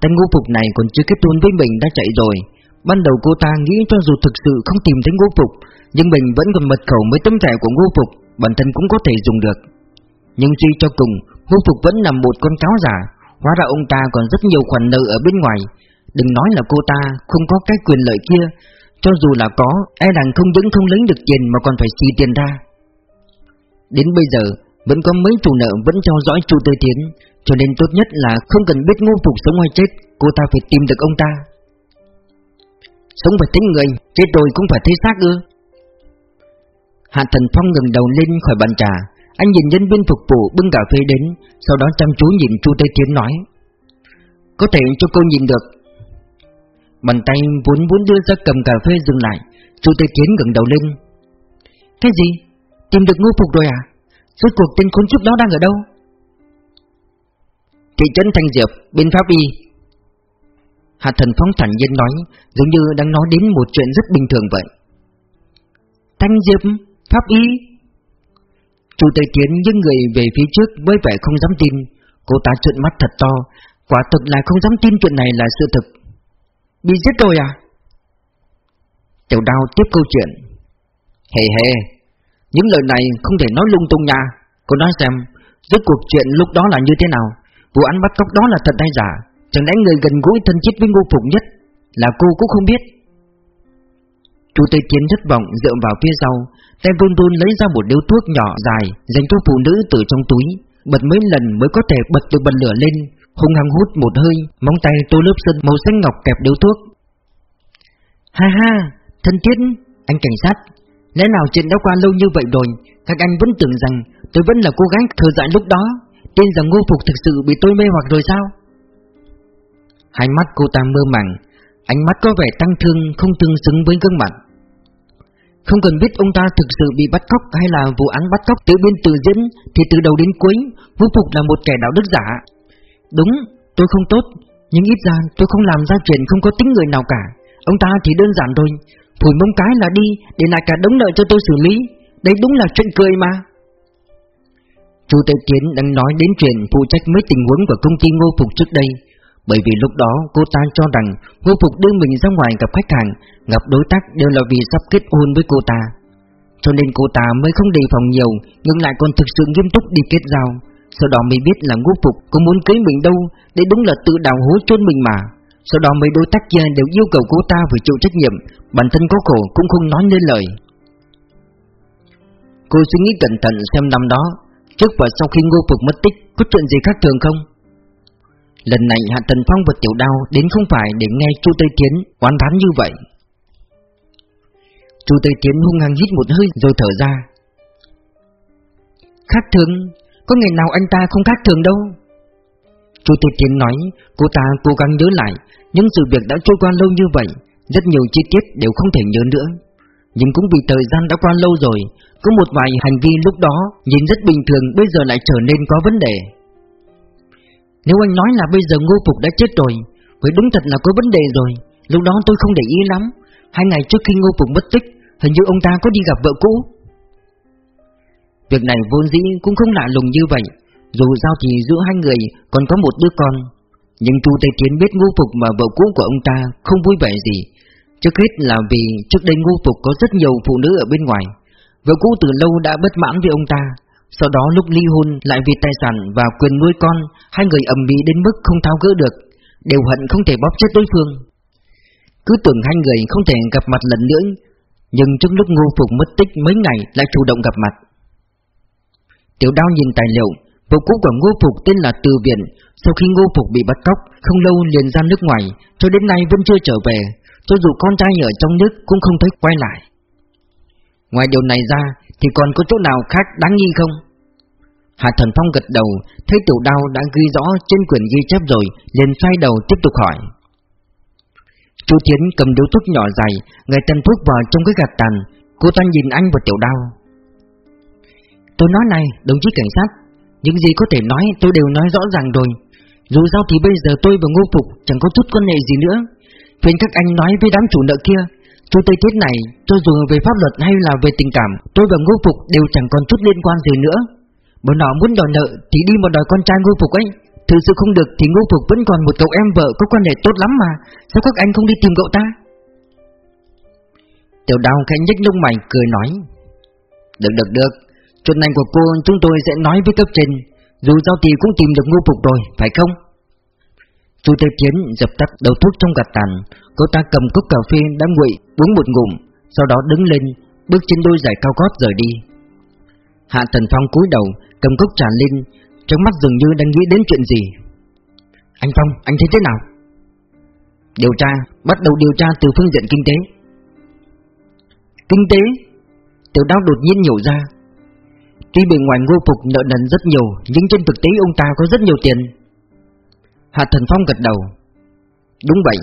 Tên Ngô Phục này còn chưa kết hôn với mình đã chạy rồi. Ban đầu cô ta nghĩ cho dù thực sự không tìm thấy Ngô Phục, Nhưng mình vẫn còn mật khẩu với tấm thẻ của Ngô Phục, Bản thân cũng có thể dùng được. Nhưng suy cho cùng, Ngô Phục vẫn là một con cáo giả, Hóa ra ông ta còn rất nhiều khoản nợ ở bên ngoài. Đừng nói là cô ta không có cái quyền lợi kia, Cho dù là có E rằng không những không lấy được tiền mà còn phải xì tiền ra. Đến bây giờ, Vẫn có mấy chủ nợ vẫn theo dõi chu Tây Tiến, Cho nên tốt nhất là không cần biết ngô phục sống hay chết, Cô ta phải tìm được ông ta. Sống phải tính người Chết rồi cũng phải thấy xác ư Hạ Thần Phong ngừng đầu lên khỏi bàn trà Anh nhìn nhân viên phục vụ bưng cà phê đến Sau đó chăm chú nhìn chu Tây Tiến nói Có thể cho cô nhìn được Bàn tay vốn muốn đưa ra cầm cà phê dừng lại Chu Tây Tiến gần đầu lên Cái gì? Tìm được ngô phục rồi à? Rốt cuộc tên khốn chút đó đang ở đâu? Thị trấn Thanh Diệp, bên Pháp Y Hạ Thần Phong thản nhiên nói Giống như đang nói đến một chuyện rất bình thường vậy. Thanh Diệp, Pháp Y. Chu Tây Tiến những người về phía trước với vẻ không dám tin. Cô ta trợn mắt thật to Quả thực là không dám tin chuyện này là sự thực. Bị giết rồi à? Tiểu đao tiếp câu chuyện. Hề hề Những lời này không thể nói lung tung nha. Cô nói xem Rốt cuộc chuyện lúc đó là như thế nào? Vụ án bắt cóc đó là thật hay giả? Chẳng lẽ người gần gũi thân thiết với ngô phục nhất Là cô cũng không biết Chú Tây Tiến thất vọng dựa vào phía sau Tay vun vun lấy ra một điếu thuốc nhỏ dài Dành cho phụ nữ từ trong túi Bật mấy lần mới có thể bật được bật lửa lên hung hăng hút một hơi, móng tay tô lớp sơn màu xanh ngọc kẹp điếu thuốc. Ha ha, thân thiết, anh cảnh sát, lẽ nào chuyện đã qua lâu như vậy rồi, các anh vẫn tưởng rằng tôi vẫn là cô gái thờ dại lúc đó, tin rằng ngô phục thực sự bị tôi mê hoặc rồi sao? Hai mắt cô ta mơ màng, ánh mắt có vẻ tăng thương không tương xứng với gương mặt. Không cần biết ông ta thực sự bị bắt cóc hay là vụ án bắt cóc tự biên tự diễn thì từ đầu đến cuối, Ngô Phục là một kẻ đạo đức giả, Đúng, tôi không tốt Nhưng ít ra tôi không làm ra chuyện không có tính người nào cả. Ông ta thì đơn giản thôi Phủi mông cái là đi Để lại cả đống nợ cho tôi xử lý. Đấy đúng là chuyện cười mà. Chu Tây Tiến đang nói đến chuyện phụ trách mấy tình huống của công ty Ngô Phục trước đây. Bởi vì lúc đó, cô ta cho rằng Ngô Phục đưa mình ra ngoài gặp khách hàng, Gặp đối tác đều là vì sắp kết hôn với cô ta. Cho nên cô ta mới không đề phòng nhiều, Nhưng lại còn thực sự nghiêm túc đi kết giao. Sau đó mới biết là ngô phục có muốn cưới mình đâu Đấy đúng là tự đào hố chôn mình mà. Sau đó mấy đối tác kia đều yêu cầu cô ta phải chịu trách nhiệm, Bản thân có khổ cũng không nói nên lời. Cô suy nghĩ cẩn thận xem năm đó, Trước và sau khi ngô phục mất tích, Có chuyện gì khác thường không? Lần này Hạ Tần Phong và Tiểu Đao Đến không phải để nghe Chu Tây Tiến oán thán như vậy. Chu Tây Tiến hung hăng hít một hơi rồi thở ra. Khác thường, có ngày nào anh ta không khác thường đâu? Chu Tây Tiến nói, Cô ta cố gắng nhớ lại Những sự việc đã trôi qua lâu như vậy, Rất nhiều chi tiết đều không thể nhớ nữa. Nhưng cũng vì thời gian đã qua lâu rồi, Có một vài hành vi lúc đó Nhìn rất bình thường, bây giờ lại trở nên có vấn đề. Nếu anh nói là bây giờ Ngô Phục đã chết rồi, Vậy đúng thật là có vấn đề rồi. Lúc đó tôi không để ý lắm. Hai ngày trước khi Ngô Phục mất tích, Hình như ông ta có đi gặp vợ cũ. Việc này vốn dĩ cũng không lạ lùng như vậy. Dù sao thì giữa hai người còn có một đứa con. Nhưng Chu Tây Tiến biết Ngô Phục mà vợ cũ của ông ta không vui vẻ gì. Trước hết là vì trước đây Ngô Phục có rất nhiều phụ nữ ở bên ngoài. Vợ cũ từ lâu đã bất mãn với ông ta. Sau đó lúc ly hôn lại vì tài sản và quyền nuôi con, Hai người ầm ĩ đến mức không tháo gỡ được, Đều hận không thể bóp chết đối phương. Cứ tưởng hai người không thể gặp mặt lần nữa, Nhưng trước lúc Ngô Phục mất tích mấy ngày lại chủ động gặp mặt. Tiểu đao nhìn tài liệu Vợ cũ của Ngô Phục tên là Từ Viện. Sau khi Ngô Phục bị bắt cóc, Không lâu liền ra nước ngoài, Cho đến nay vẫn chưa trở về. Cho dù con trai ở trong nước cũng không thấy quay lại. Ngoài điều này ra Thì còn có chỗ nào khác đáng nghi không Hạ Thần Phong gật đầu, thấy tiểu đao đã ghi rõ trên quyển ghi chép rồi, liền xoay đầu tiếp tục hỏi. Chu Thiến cầm điếu thuốc nhỏ dài, người tân thuốc vào trong cái gạt tàn, cô ta nhìn anh và tiểu đao. Tôi nói này, đồng chí cảnh sát, những gì có thể nói tôi đều nói rõ ràng rồi. Dù sao thì bây giờ tôi và Ngô Phục chẳng có chút quan hệ gì nữa. Phiền các anh nói với đám chủ nợ kia, Chú Tây Tiết này, cho dù về pháp luật hay là về tình cảm, tôi và Ngô Phục đều chẳng còn chút liên quan gì nữa. Bọn nó muốn đòi nợ thì đi mà đòi con trai Ngô Phục ấy. Thực sự không được thì Ngô Phục vẫn còn một cậu em vợ có quan hệ tốt lắm mà, sao các anh không đi tìm cậu ta? Tiểu đào khẽ nhếch lông mày cười nói Được được được Chuyện này của cô chúng tôi sẽ nói với cấp trên Dù sao thì cũng tìm được ngô phục rồi Phải không Chu Tây Tiến dập tắt đầu thuốc trong gạt tàn. Cô ta cầm cốc cà phê đã nguội Uống một ngụm Sau đó đứng lên Bước trên đôi giày cao gót rời đi. Hạ Thần Phong cúi đầu Cầm cốc trà lên Trong mắt dường như đang nghĩ đến chuyện gì. Anh Phong, anh thấy thế nào? Điều tra, bắt đầu điều tra từ phương diện kinh tế. Kinh tế? Tiểu đao đột nhiên nhổ ra. Tuy bề ngoài ngô phục nợ nần rất nhiều Nhưng trên thực tế ông ta có rất nhiều tiền. Hạ Thần Phong gật đầu. Đúng vậy,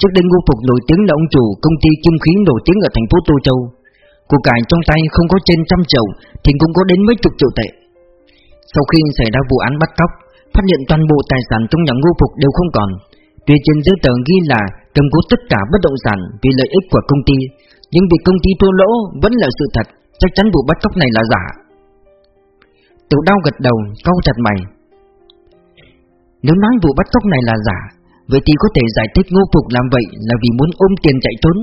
Trước đây ngô phục nổi tiếng là ông chủ công ty kim khí nổi tiếng ở thành phố Tô Châu. Của cải trong tay không có trên trăm triệu Thì cũng có đến mấy chục triệu tệ. Sau khi xảy ra vụ án bắt cóc, Phát hiện toàn bộ tài sản trong nhà ngô phục đều không còn. Tuy trên giấy tờ ghi là cầm cố tất cả bất động sản vì lợi ích của công ty, nhưng việc công ty thua lỗ vẫn là sự thật, Chắc chắn vụ bắt cóc này là giả. Tiểu đau gật đầu Câu chặt mày. Nếu nói vụ bắt cóc này là giả, Vậy thì có thể giải thích ngô phục làm vậy Là vì muốn ôm tiền chạy trốn.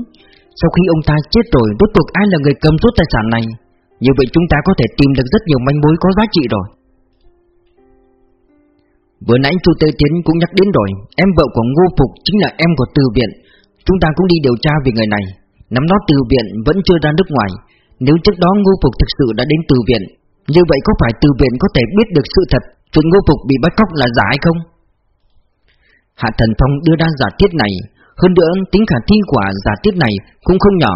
Sau khi ông ta chết rồi, Rốt cuộc ai là người cầm rút tài sản này? Như vậy chúng ta có thể tìm được rất nhiều manh mối có giá trị rồi. Vừa nãy Chu Tê Tiến cũng nhắc đến rồi, Em vợ của Ngô Phục chính là em của Từ Viện. Chúng ta cũng đi điều tra về người này. Nắm đó từ viện vẫn chưa ra nước ngoài. Nếu trước đó Ngô Phục thực sự đã đến từ viện như vậy có phải từ viện có thể biết được sự thật Chuyện Ngô Phục bị bắt cóc là giả hay không? Hạ Thần Phong đưa ra giả thiết này, Hơn nữa tính khả thi của giả thiết này cũng không nhỏ.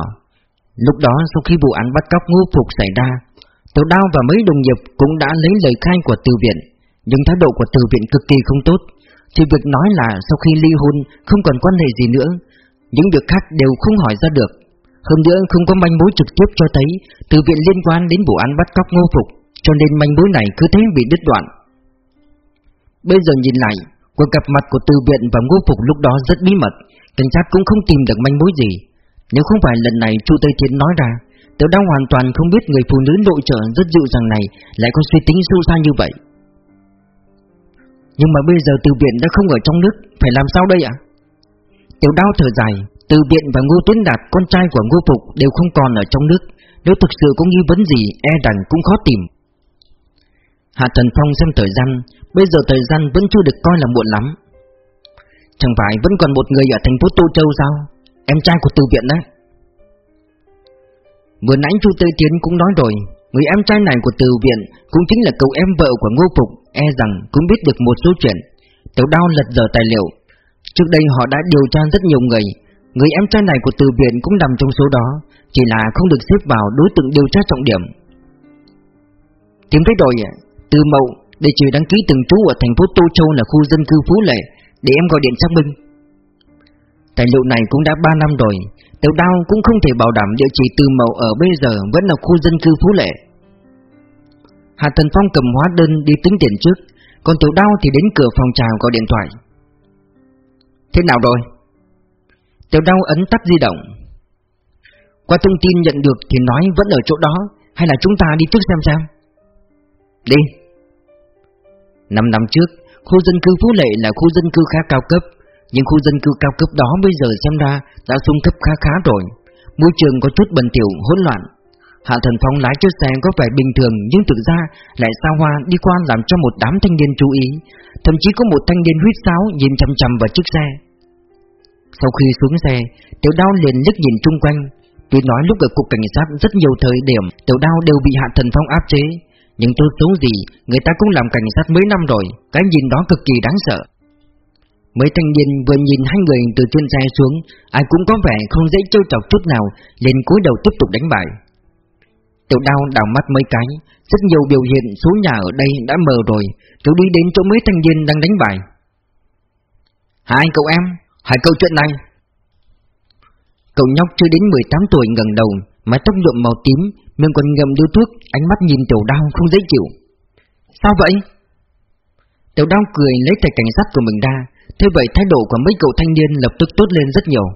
Lúc đó sau khi vụ án bắt cóc Ngô Phục xảy ra, Tiểu Đao và mấy đồng nghiệp cũng đã lấy lời khai của từ viện, Nhưng thái độ của từ viện cực kỳ không tốt. Chỉ việc nói là sau khi ly hôn không còn quan hệ gì nữa, Những việc khác đều không hỏi ra được. Hơn nữa không có manh mối trực tiếp cho thấy Từ viện liên quan đến vụ án bắt cóc ngô phục. Cho nên manh mối này cứ thế bị đứt đoạn. Bây giờ nhìn lại, Cuộc gặp mặt của từ viện và ngô phục lúc đó rất bí mật, Cảnh sát cũng không tìm được manh mối gì. Nếu không phải lần này Chu Tây Thiên nói ra, Tiểu đang hoàn toàn không biết người phụ nữ nội trợ rất dịu dàng này Lại có suy tính sâu xa như vậy. Nhưng mà bây giờ từ viện đã không ở trong nước, Phải làm sao đây ạ? Tiểu đao thở dài, từ Biện và Ngô Tuấn Đạt, Con trai của Ngô Phục đều không còn ở trong nước. Nếu thực sự có nghi vấn gì E rằng cũng khó tìm. Hạ Thần Phong xem thời gian, Bây giờ thời gian vẫn chưa được coi là muộn lắm. Chẳng phải vẫn còn một người ở thành phố Tô Châu sao? Em trai của Từ Viện đấy. Vừa nãy Chu Tây Tiến cũng nói rồi, Người em trai này của Từ Viện Cũng chính là cậu em vợ của Ngô Phục E rằng cũng biết được một số chuyện. Tiểu đao lật dở tài liệu. Trước đây họ đã điều tra rất nhiều người. Người em trai này của từ viện cũng nằm trong số đó, Chỉ là không được xếp vào đối tượng điều tra trọng điểm. Tìm thấy rồi từ mậu Địa chỉ đăng ký từng trú ở thành phố Tô Châu là khu dân cư Phú Lệ Để em gọi điện xác minh. Tài liệu này cũng đã 3 năm rồi, Tiểu đao cũng không thể bảo đảm địa chỉ từ mậu ở bây giờ vẫn là khu dân cư Phú Lệ. Hà Tần Phong cầm hóa đơn đi tính tiền trước, Còn tiểu đao thì đến cửa phòng trà gọi điện thoại. Thế nào rồi? Tiểu Đao ấn tắt di động. Qua thông tin nhận được thì nói vẫn ở chỗ đó, Hay là chúng ta đi trước xem xem Đi. Năm năm trước Khu dân cư Phú Lệ là khu dân cư khá cao cấp Nhưng khu dân cư cao cấp đó bây giờ xem ra Đã xuống cấp khá khá rồi. Môi trường có chút bẩn tiểu hỗn loạn. Hạ Thần Phong lái chiếc xe có vẻ bình thường Nhưng thực ra lại xa hoa đi qua làm cho một đám thanh niên chú ý. Thậm chí có một thanh niên huyết sáo nhìn chăm chăm vào chiếc xe. Sau khi xuống xe, tiểu đao liền liếc nhìn chung quanh. Tuy nói lúc ở cục cảnh sát rất nhiều thời điểm tiểu đao đều bị hạ thần phong áp chế, nhưng tôi xấu gì, người ta cũng làm cảnh sát mấy năm rồi, cái nhìn đó cực kỳ đáng sợ. Mấy thanh niên vừa nhìn hai người từ trên xe xuống, ai cũng có vẻ không dễ trêu chọc chút nào, liền cúi đầu tiếp tục đánh bài. Tiểu đao đảo mắt mấy cái Rất nhiều biểu hiện số nhà ở đây đã mờ rồi Tiểu đi đến chỗ mấy thanh niên đang đánh bài Hai cậu em Hãy câu chuyện này Cậu nhóc chưa đến 18 tuổi ngẩng đầu Mái tóc nhuộm màu tím Miệng còn ngậm điếu thuốc Ánh mắt nhìn tiểu đao không dễ chịu. Sao vậy? Tiểu đao cười lấy tay cảnh sát của mình ra Thế vậy thái độ của mấy cậu thanh niên lập tức tốt lên rất nhiều.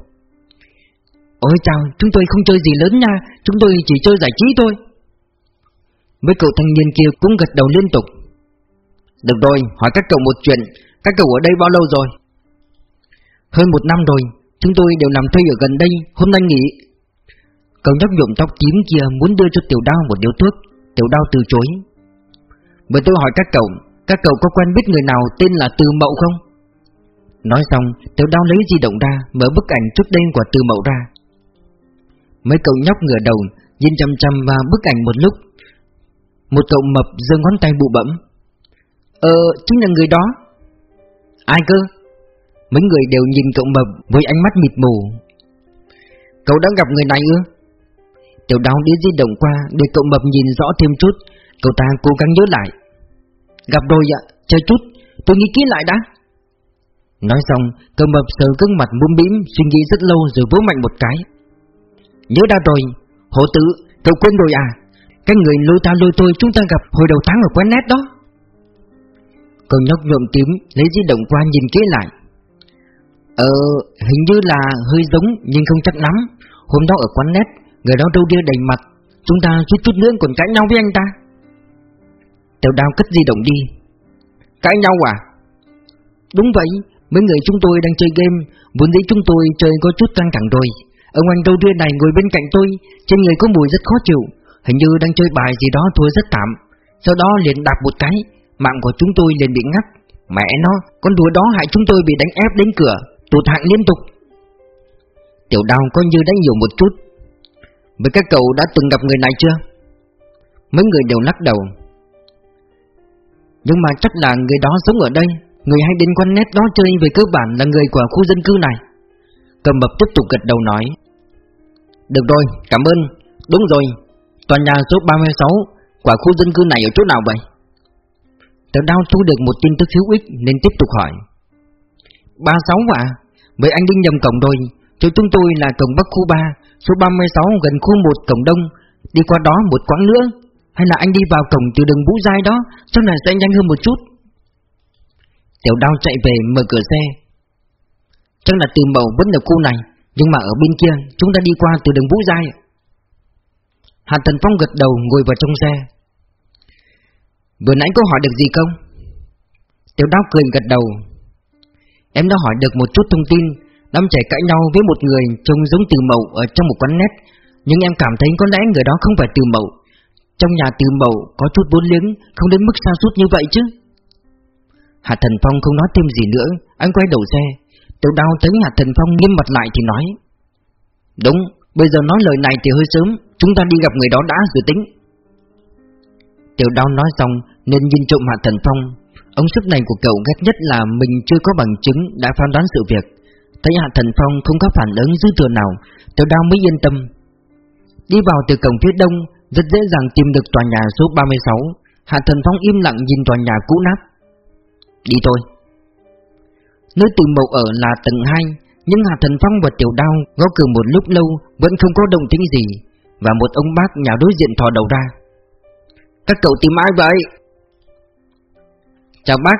Ôi chào, chúng tôi không chơi gì lớn nha Chúng tôi chỉ chơi giải trí thôi. Mấy cậu thanh niên kia cũng gật đầu liên tục. Được rồi, hỏi các cậu một chuyện Các cậu ở đây bao lâu rồi? Hơn một năm rồi Chúng tôi đều làm thuê ở gần đây. Hôm nay nghỉ. Cậu nhóc nhuộm tóc tím kia muốn đưa cho tiểu đao một điếu thuốc. Tiểu đao từ chối. Bởi tôi hỏi các cậu Các cậu có quen biết người nào tên là Từ Mậu không? Nói xong, Tiểu đao lấy di động ra, Mở bức ảnh trước đây của Từ Mậu ra. Mấy cậu nhóc ngửa đầu, Nhìn chăm chăm vào bức ảnh một lúc. Một cậu mập giơ ngón tay bụ bẩm. Ờ chính là người đó. Ai cơ? Mấy người đều nhìn cậu mập với ánh mắt mịt mù. Cậu đã gặp người này ư? Tiểu đáo đi di động qua Để cậu mập nhìn rõ thêm chút. Cậu ta cố gắng nhớ lại. Gặp rồi ạ, chờ chút Tôi nghĩ kỹ lại đã. Nói xong, cậu mập sờ gương mặt muôn bím Suy nghĩ rất lâu rồi vỗ mạnh một cái. Nhớ ra rồi Hổ tử, cậu quên rồi à? Cái người lôi ta lôi tôi chúng ta gặp hồi đầu tháng ở quán nét đó. Cậu nhóc nhuộm tím lấy di động qua nhìn kỹ lại. Ờ, hình như là hơi giống nhưng không chắc lắm. Hôm đó ở quán nét, người đó đâu đưa đầy mặt. Chúng ta chút chút nữa còn cãi nhau với anh ta. Tiểu đao cất di động đi. Cãi nhau à? Đúng vậy, mấy người chúng tôi đang chơi game Vốn dĩ chúng tôi chơi có chút căng thẳng rồi. Ông anh đâu đưa này ngồi bên cạnh tôi Trên người có mùi rất khó chịu. Hình như đang chơi bài gì đó thua rất tạm Sau đó liền đạp một cái Mạng của chúng tôi liền bị ngắt. Mẹ nó, con đùa đó hại chúng tôi bị đánh ép đến cửa tụt hạng liên tục. Tiểu đào coi như đã nhiều một chút. Với các cậu đã từng gặp người này chưa? Mấy người đều lắc đầu. Nhưng mà chắc là người đó sống ở đây Người hay đến quanh nét đó chơi về cơ bản là người của khu dân cư này. Cầm bập tiếp tục gật đầu nói. Được rồi, cảm ơn. Đúng rồi, tòa nhà số 36 Quả khu dân cư này ở chỗ nào vậy? Tiểu đào thu được một tin tức hữu ích nên tiếp tục hỏi. 36 à Vậy anh đi nhầm cổng rồi. Chỗ chúng tôi là cổng Bắc khu 3 Số 36 gần khu 1 cổng Đông. Đi qua đó một quãng nữa. Hay là anh đi vào cổng từ đường Vũ Giai đó Chắc là sẽ nhanh hơn một chút. Tiểu đao chạy về mở cửa xe. Chắc là từ mẫu vẫn ở khu này, Nhưng mà ở bên kia, Chúng ta đi qua từ đường Vũ Giai Hàn Tần Phong gật đầu ngồi vào trong xe. Vừa nãy có hỏi được gì không? Tiểu đao cười gật đầu. Em đã hỏi được một chút thông tin. Đám trẻ cãi nhau với một người trông giống từ mậu ở trong một quán nét Nhưng em cảm thấy có lẽ người đó không phải từ mậu. Trong nhà từ mậu có chút bốn liếng Không đến mức xa suốt như vậy chứ. Hạ Thần Phong không nói thêm gì nữa. Anh quay đầu xe. Tiểu Đao thấy Hạ Thần Phong nghiêm mặt lại thì nói. Đúng, bây giờ nói lời này thì hơi sớm. Chúng ta đi gặp người đó đã rồi tính. Tiểu Đao nói xong Nên nhìn trộm Hạ Thần Phong. Ông sức này của cậu ghét nhất là mình chưa có bằng chứng đã phán đoán sự việc. Thấy Hạ Thần Phong không có phản ứng dư thừa nào, Tiểu đao mới yên tâm. Đi vào từ cổng phía đông, Rất dễ dàng tìm được tòa nhà số 36 Hạ Thần Phong im lặng nhìn tòa nhà cũ nát. Đi thôi. Nơi từ mậu ở là tầng 2 Nhưng Hạ Thần Phong và Tiểu Đao gõ cửa một lúc lâu Vẫn không có động tĩnh gì, Và một ông bác nhà đối diện thò đầu ra. Các cậu tìm ai vậy? Chào bác,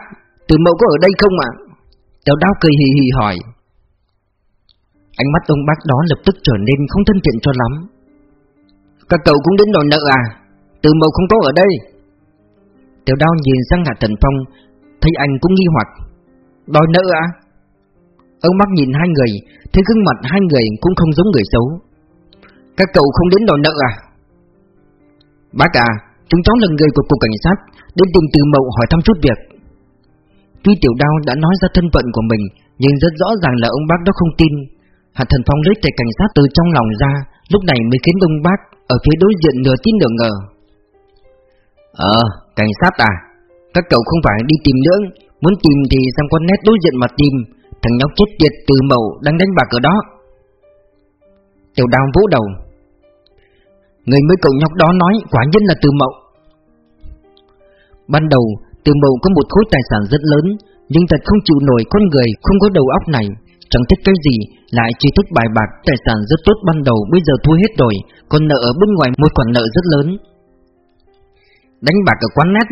từ mậu có ở đây không ạ? Tiểu đao cười hì hì hỏi Ánh mắt ông bác đó lập tức trở nên không thân thiện cho lắm Các cậu cũng đến đòi nợ à? Từ mậu không có ở đây Tiểu đao nhìn sang Hạ Thần Phong Thấy anh cũng nghi hoặc Đòi nợ à? Ông bác nhìn hai người Thấy gương mặt hai người cũng không giống người xấu Các cậu không đến đòi nợ à? Bác à, chúng cháu là người của cục cảnh sát Đến tìm từ mậu hỏi thăm chút việc Tuy tiểu đao đã nói ra thân phận của mình Nhưng rất rõ ràng là ông bác đó không tin. Hạ thần phong lấy tay cảnh sát từ trong lòng ra Lúc này mới khiến ông bác Ở phía đối diện nửa tin nửa ngờ. Ờ, cảnh sát à Các cậu không phải đi tìm nữa Muốn tìm thì sang con nét đối diện mà tìm. Thằng nhóc chết tiệt từ mẫu đang đánh bạc ở đó. Tiểu đao vỗ đầu. Người mới cậu nhóc đó nói quả nhiên là từ mậu. Ban đầu từ mậu có một khối tài sản rất lớn, Nhưng thật không chịu nổi con người không có đầu óc này. Chẳng thích cái gì, Lại chỉ thích bài bạc Tài sản rất tốt ban đầu, bây giờ thua hết rồi, Còn nợ ở bên ngoài một khoản nợ rất lớn. Đánh bạc ở quán nét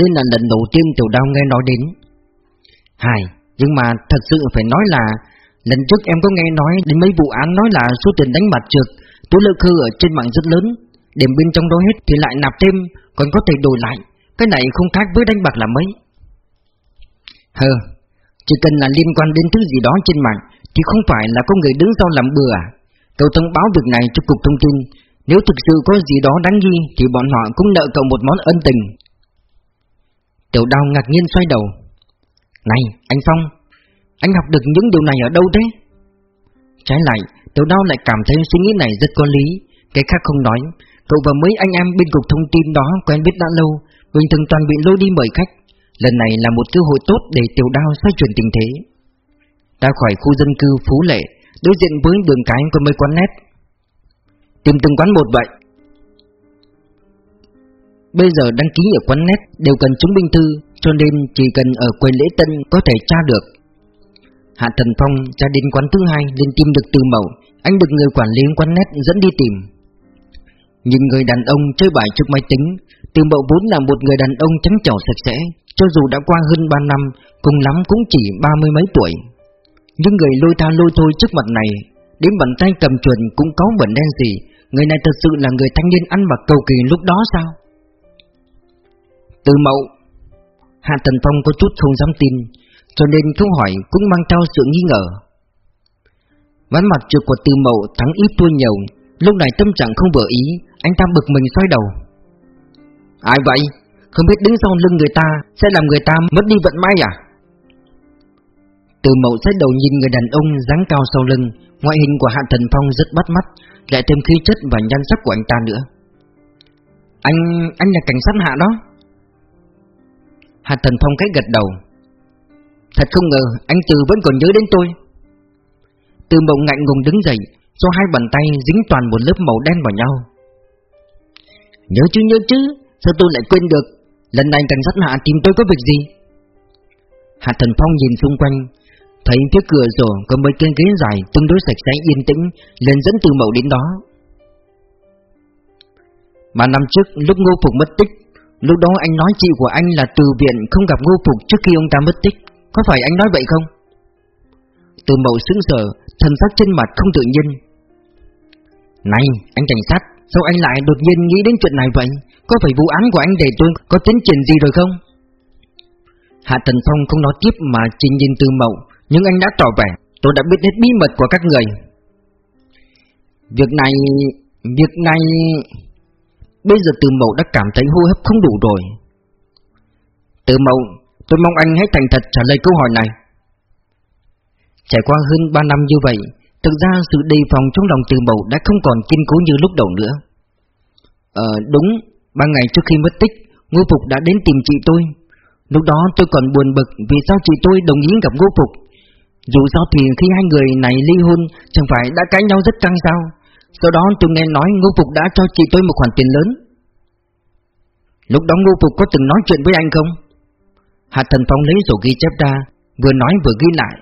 Đây là lần đầu tiên tiểu đao nghe nói đến. Hài, Nhưng mà thật sự phải nói là, Lần trước em có nghe nói đến mấy vụ án nói là số tiền đánh bạc trượt, Tố lợi khư ở trên mạng rất lớn, Điểm bên trong đó hết thì lại nạp thêm, Còn có thể đổi lại. Cái này không khác với đánh bạc là mấy. Hờ Chỉ cần là liên quan đến thứ gì đó trên mạng, Thì không phải là có người đứng sau làm bừa à? Cậu thông báo việc này cho cục thông tin. Nếu thực sự có gì đó đáng ghi Thì bọn họ cũng nợ cậu một món ân tình. Tiểu đào ngạc nhiên xoay đầu. Này, anh Phong, Anh học được những điều này ở đâu thế? Trái lại, Tiểu đao lại cảm thấy suy nghĩ này rất có lý. Cái khác không nói, Cậu và mấy anh em bên cục thông tin đó quen biết đã lâu Bình thường toàn bị lôi đi mời khách. Lần này là một cơ hội tốt để tiểu đao xoay chuyển tình thế. Ra khỏi khu dân cư Phú Lệ, Đối diện với đường cái có mấy quán nét. Tìm từng quán một vậy. Bây giờ đăng ký ở quán nét đều cần chứng minh thư, Cho nên chỉ cần ở quầy lễ tân có thể tra được. Hạ Thần Phong ra đến quán thứ hai nên tìm được từ mẫu Anh được người quản lý quán nét dẫn đi tìm. Nhìn người đàn ông chơi bài trước máy tính Từ mẫu vốn là một người đàn ông trắng trẻo sạch sẽ Cho dù đã qua hơn 3 năm Cùng lắm cũng chỉ ba mươi mấy tuổi Nhưng người lôi tha lôi thôi trước mặt này Đến bàn tay cầm chuẩn cũng có bẩn đen gì Người này thật sự là người thanh niên ăn mặc cầu kỳ lúc đó sao Từ mẫu Hạ Thần Phong có chút không dám tin cho nên câu hỏi cũng mang theo sự nghi ngờ. Ván mặt trượt của từ mẫu thắng ít thua nhiều, lúc này tâm trạng không vừa ý, anh ta bực mình xoay đầu. Ai vậy? Không biết đứng sau lưng người ta sẽ làm người ta mất đi vận may à? Từ mậu xoay đầu nhìn người đàn ông dáng cao sau lưng, ngoại hình của Hạ Thần Phong rất bắt mắt, lại thêm khí chất và nhan sắc của anh ta nữa. Anh, anh là cảnh sát hạ đó. Hạ Thần Phong cái gật đầu, Thật không ngờ anh Từ vẫn còn nhớ đến tôi Từ mộng ngạnh ngùng đứng dậy Do hai bàn tay dính toàn một lớp màu đen vào nhau Nhớ chứ nhớ chứ Sao tôi lại quên được Lần này cảnh sát hạ tìm tôi có việc gì Hạ Thần Phong nhìn xung quanh Thấy phía cửa sổ có mấy cái ghế dài Tương đối sạch sẽ yên tĩnh liền dẫn từ mậu đến đó Mà năm trước lúc Ngô Phục mất tích Lúc đó anh nói chị của anh là từ viện không gặp Ngô Phục trước khi ông ta mất tích có phải anh nói vậy không? Từ mậu sững sờ, thần sắc trên mặt không tự nhiên. Này, anh cảnh sát, sao anh lại đột nhiên nghĩ đến chuyện này vậy? Có phải vụ án của anh để tôi có tiến triển gì rồi không? Hạ Tần Phong không nói tiếp mà chỉ nhìn từ mậu, nhưng anh đã tỏ vẻ, tôi đã biết hết bí mật của các người. Việc này, việc này... Bây giờ từ mậu đã cảm thấy hô hấp không đủ rồi. Từ mậu, Tôi mong anh hãy thành thật trả lời câu hỏi này Trải qua hơn 3 năm như vậy Thực ra sự đề phòng trong lòng từ mẫu đã không còn kiên cố như lúc đầu nữa. Ờ đúng, Ba ngày trước khi mất tích, Ngô Phục đã đến tìm chị tôi. Lúc đó tôi còn buồn bực Vì sao chị tôi đồng ý gặp Ngô Phục. Dù sao thì khi hai người này ly hôn, Chẳng phải đã cãi nhau rất căng sao? Sau đó tôi nghe nói Ngô Phục đã cho chị tôi một khoản tiền lớn. Lúc đó Ngô Phục có từng nói chuyện với anh không? Hạ Thần Phong lấy sổ ghi chép ra, Vừa nói vừa ghi lại.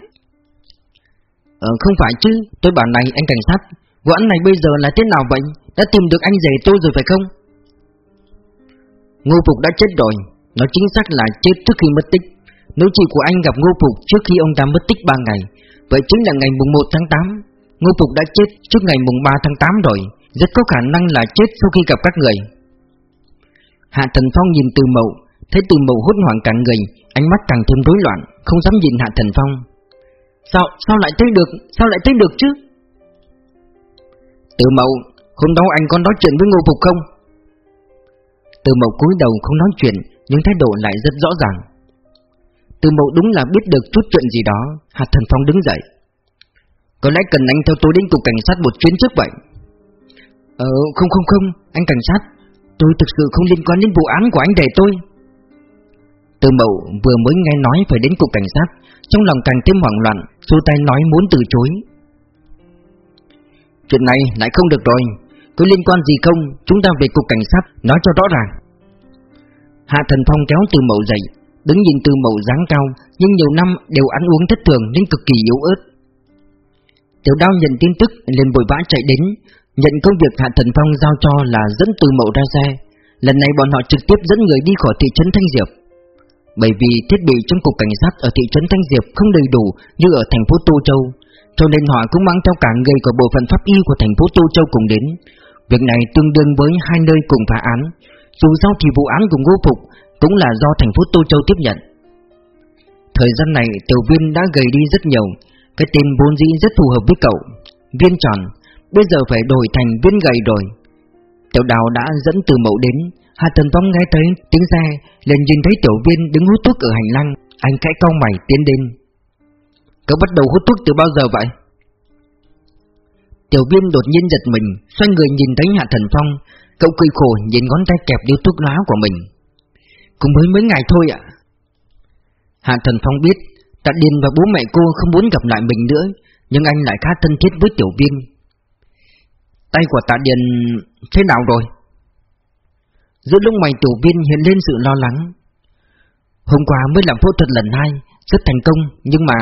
Ờ không phải chứ, Tôi bảo này, anh cảnh sát, Vụ án này bây giờ là thế nào vậy? Đã tìm được anh rể tôi rồi phải không? Ngô Phục đã chết rồi, Nó chính xác là chết trước khi mất tích. Nếu chị của anh gặp Ngô Phục trước khi ông ta mất tích 3 ngày, Vậy chính là ngày mùng 1 tháng 8 Ngô Phục đã chết trước ngày mùng 3 tháng 8 rồi, Rất có khả năng là chết sau khi gặp các người. Hạ Thần Phong nhìn từ mậu, Thấy từ mậu hốt hoảng cả người, Ánh mắt càng thêm rối loạn, Không dám nhìn Hạ Thần Phong. Sao, sao lại thấy được, sao lại thấy được chứ? Từ mậu Hôm đó anh có nói chuyện với Ngô Phục không? Từ mậu cúi đầu không nói chuyện Nhưng thái độ lại rất rõ ràng. Từ mậu đúng là biết được chút chuyện gì đó hạt Thần Phong đứng dậy. Có lẽ cần anh theo tôi đến cục cảnh sát một chuyến trước vậy? Ờ không không không Anh cảnh sát Tôi thực sự không liên quan đến vụ án của anh để tôi từ mậu vừa mới nghe nói phải đến cục cảnh sát Trong lòng càng thêm hoảng loạn Xu tay nói muốn từ chối Chuyện này lại không được rồi có liên quan gì không? Chúng ta về cục cảnh sát, nói cho rõ ràng. Hạ Thần Phong kéo Từ Mậu dậy, đứng nhìn Từ Mậu dáng cao, nhưng nhiều năm đều ăn uống thất thường nên cực kỳ yếu ớt. Tiểu Đao nhận tin tức liền vội vã chạy đến, nhận công việc Hạ Thần Phong giao cho là dẫn Từ Mậu ra xe. Lần này bọn họ trực tiếp dẫn người đi khỏi thị trấn Thanh Diệp. Bởi vì thiết bị trong cục cảnh sát ở thị trấn Thanh Diệp không đầy đủ như ở thành phố Tô Châu, cho nên họ cũng mang theo cả người của bộ phận pháp y của thành phố Tô Châu cùng đến. Việc này tương đương với hai nơi cùng phá án. Dù sao thì vụ án cùng Ngô Phục cũng là do thành phố Tô Châu tiếp nhận. Thời gian này tiểu viên đã gầy đi rất nhiều, cái tên vốn dĩ rất phù hợp với cậu. Viên tròn, bây giờ phải đổi thành viên gầy rồi. Tiểu đào đã dẫn từ mẫu đến, Hạ Tần Phong nghe thấy tiếng xe, liền nhìn thấy tiểu viên đứng hút thuốc ở hành lang, anh khẽ cau mày tiến đến. Cậu bắt đầu hút thuốc từ bao giờ vậy? Tiểu viên đột nhiên giật mình, xoay người nhìn thấy Hạ Thần Phong, cậu cười khổ nhìn ngón tay kẹp điếu thuốc lá của mình. Cũng mới mấy ngày thôi ạ. Hạ Thần Phong biết, Tạ Điền và bố mẹ cô không muốn gặp lại mình nữa, nhưng anh lại khá thân thiết với Tiểu Viên. Tay của Tạ Điền thế nào rồi? Giữa lúc mày Tiểu Viên hiện lên sự lo lắng. Hôm qua mới làm phẫu thuật lần hai, rất thành công, nhưng mà...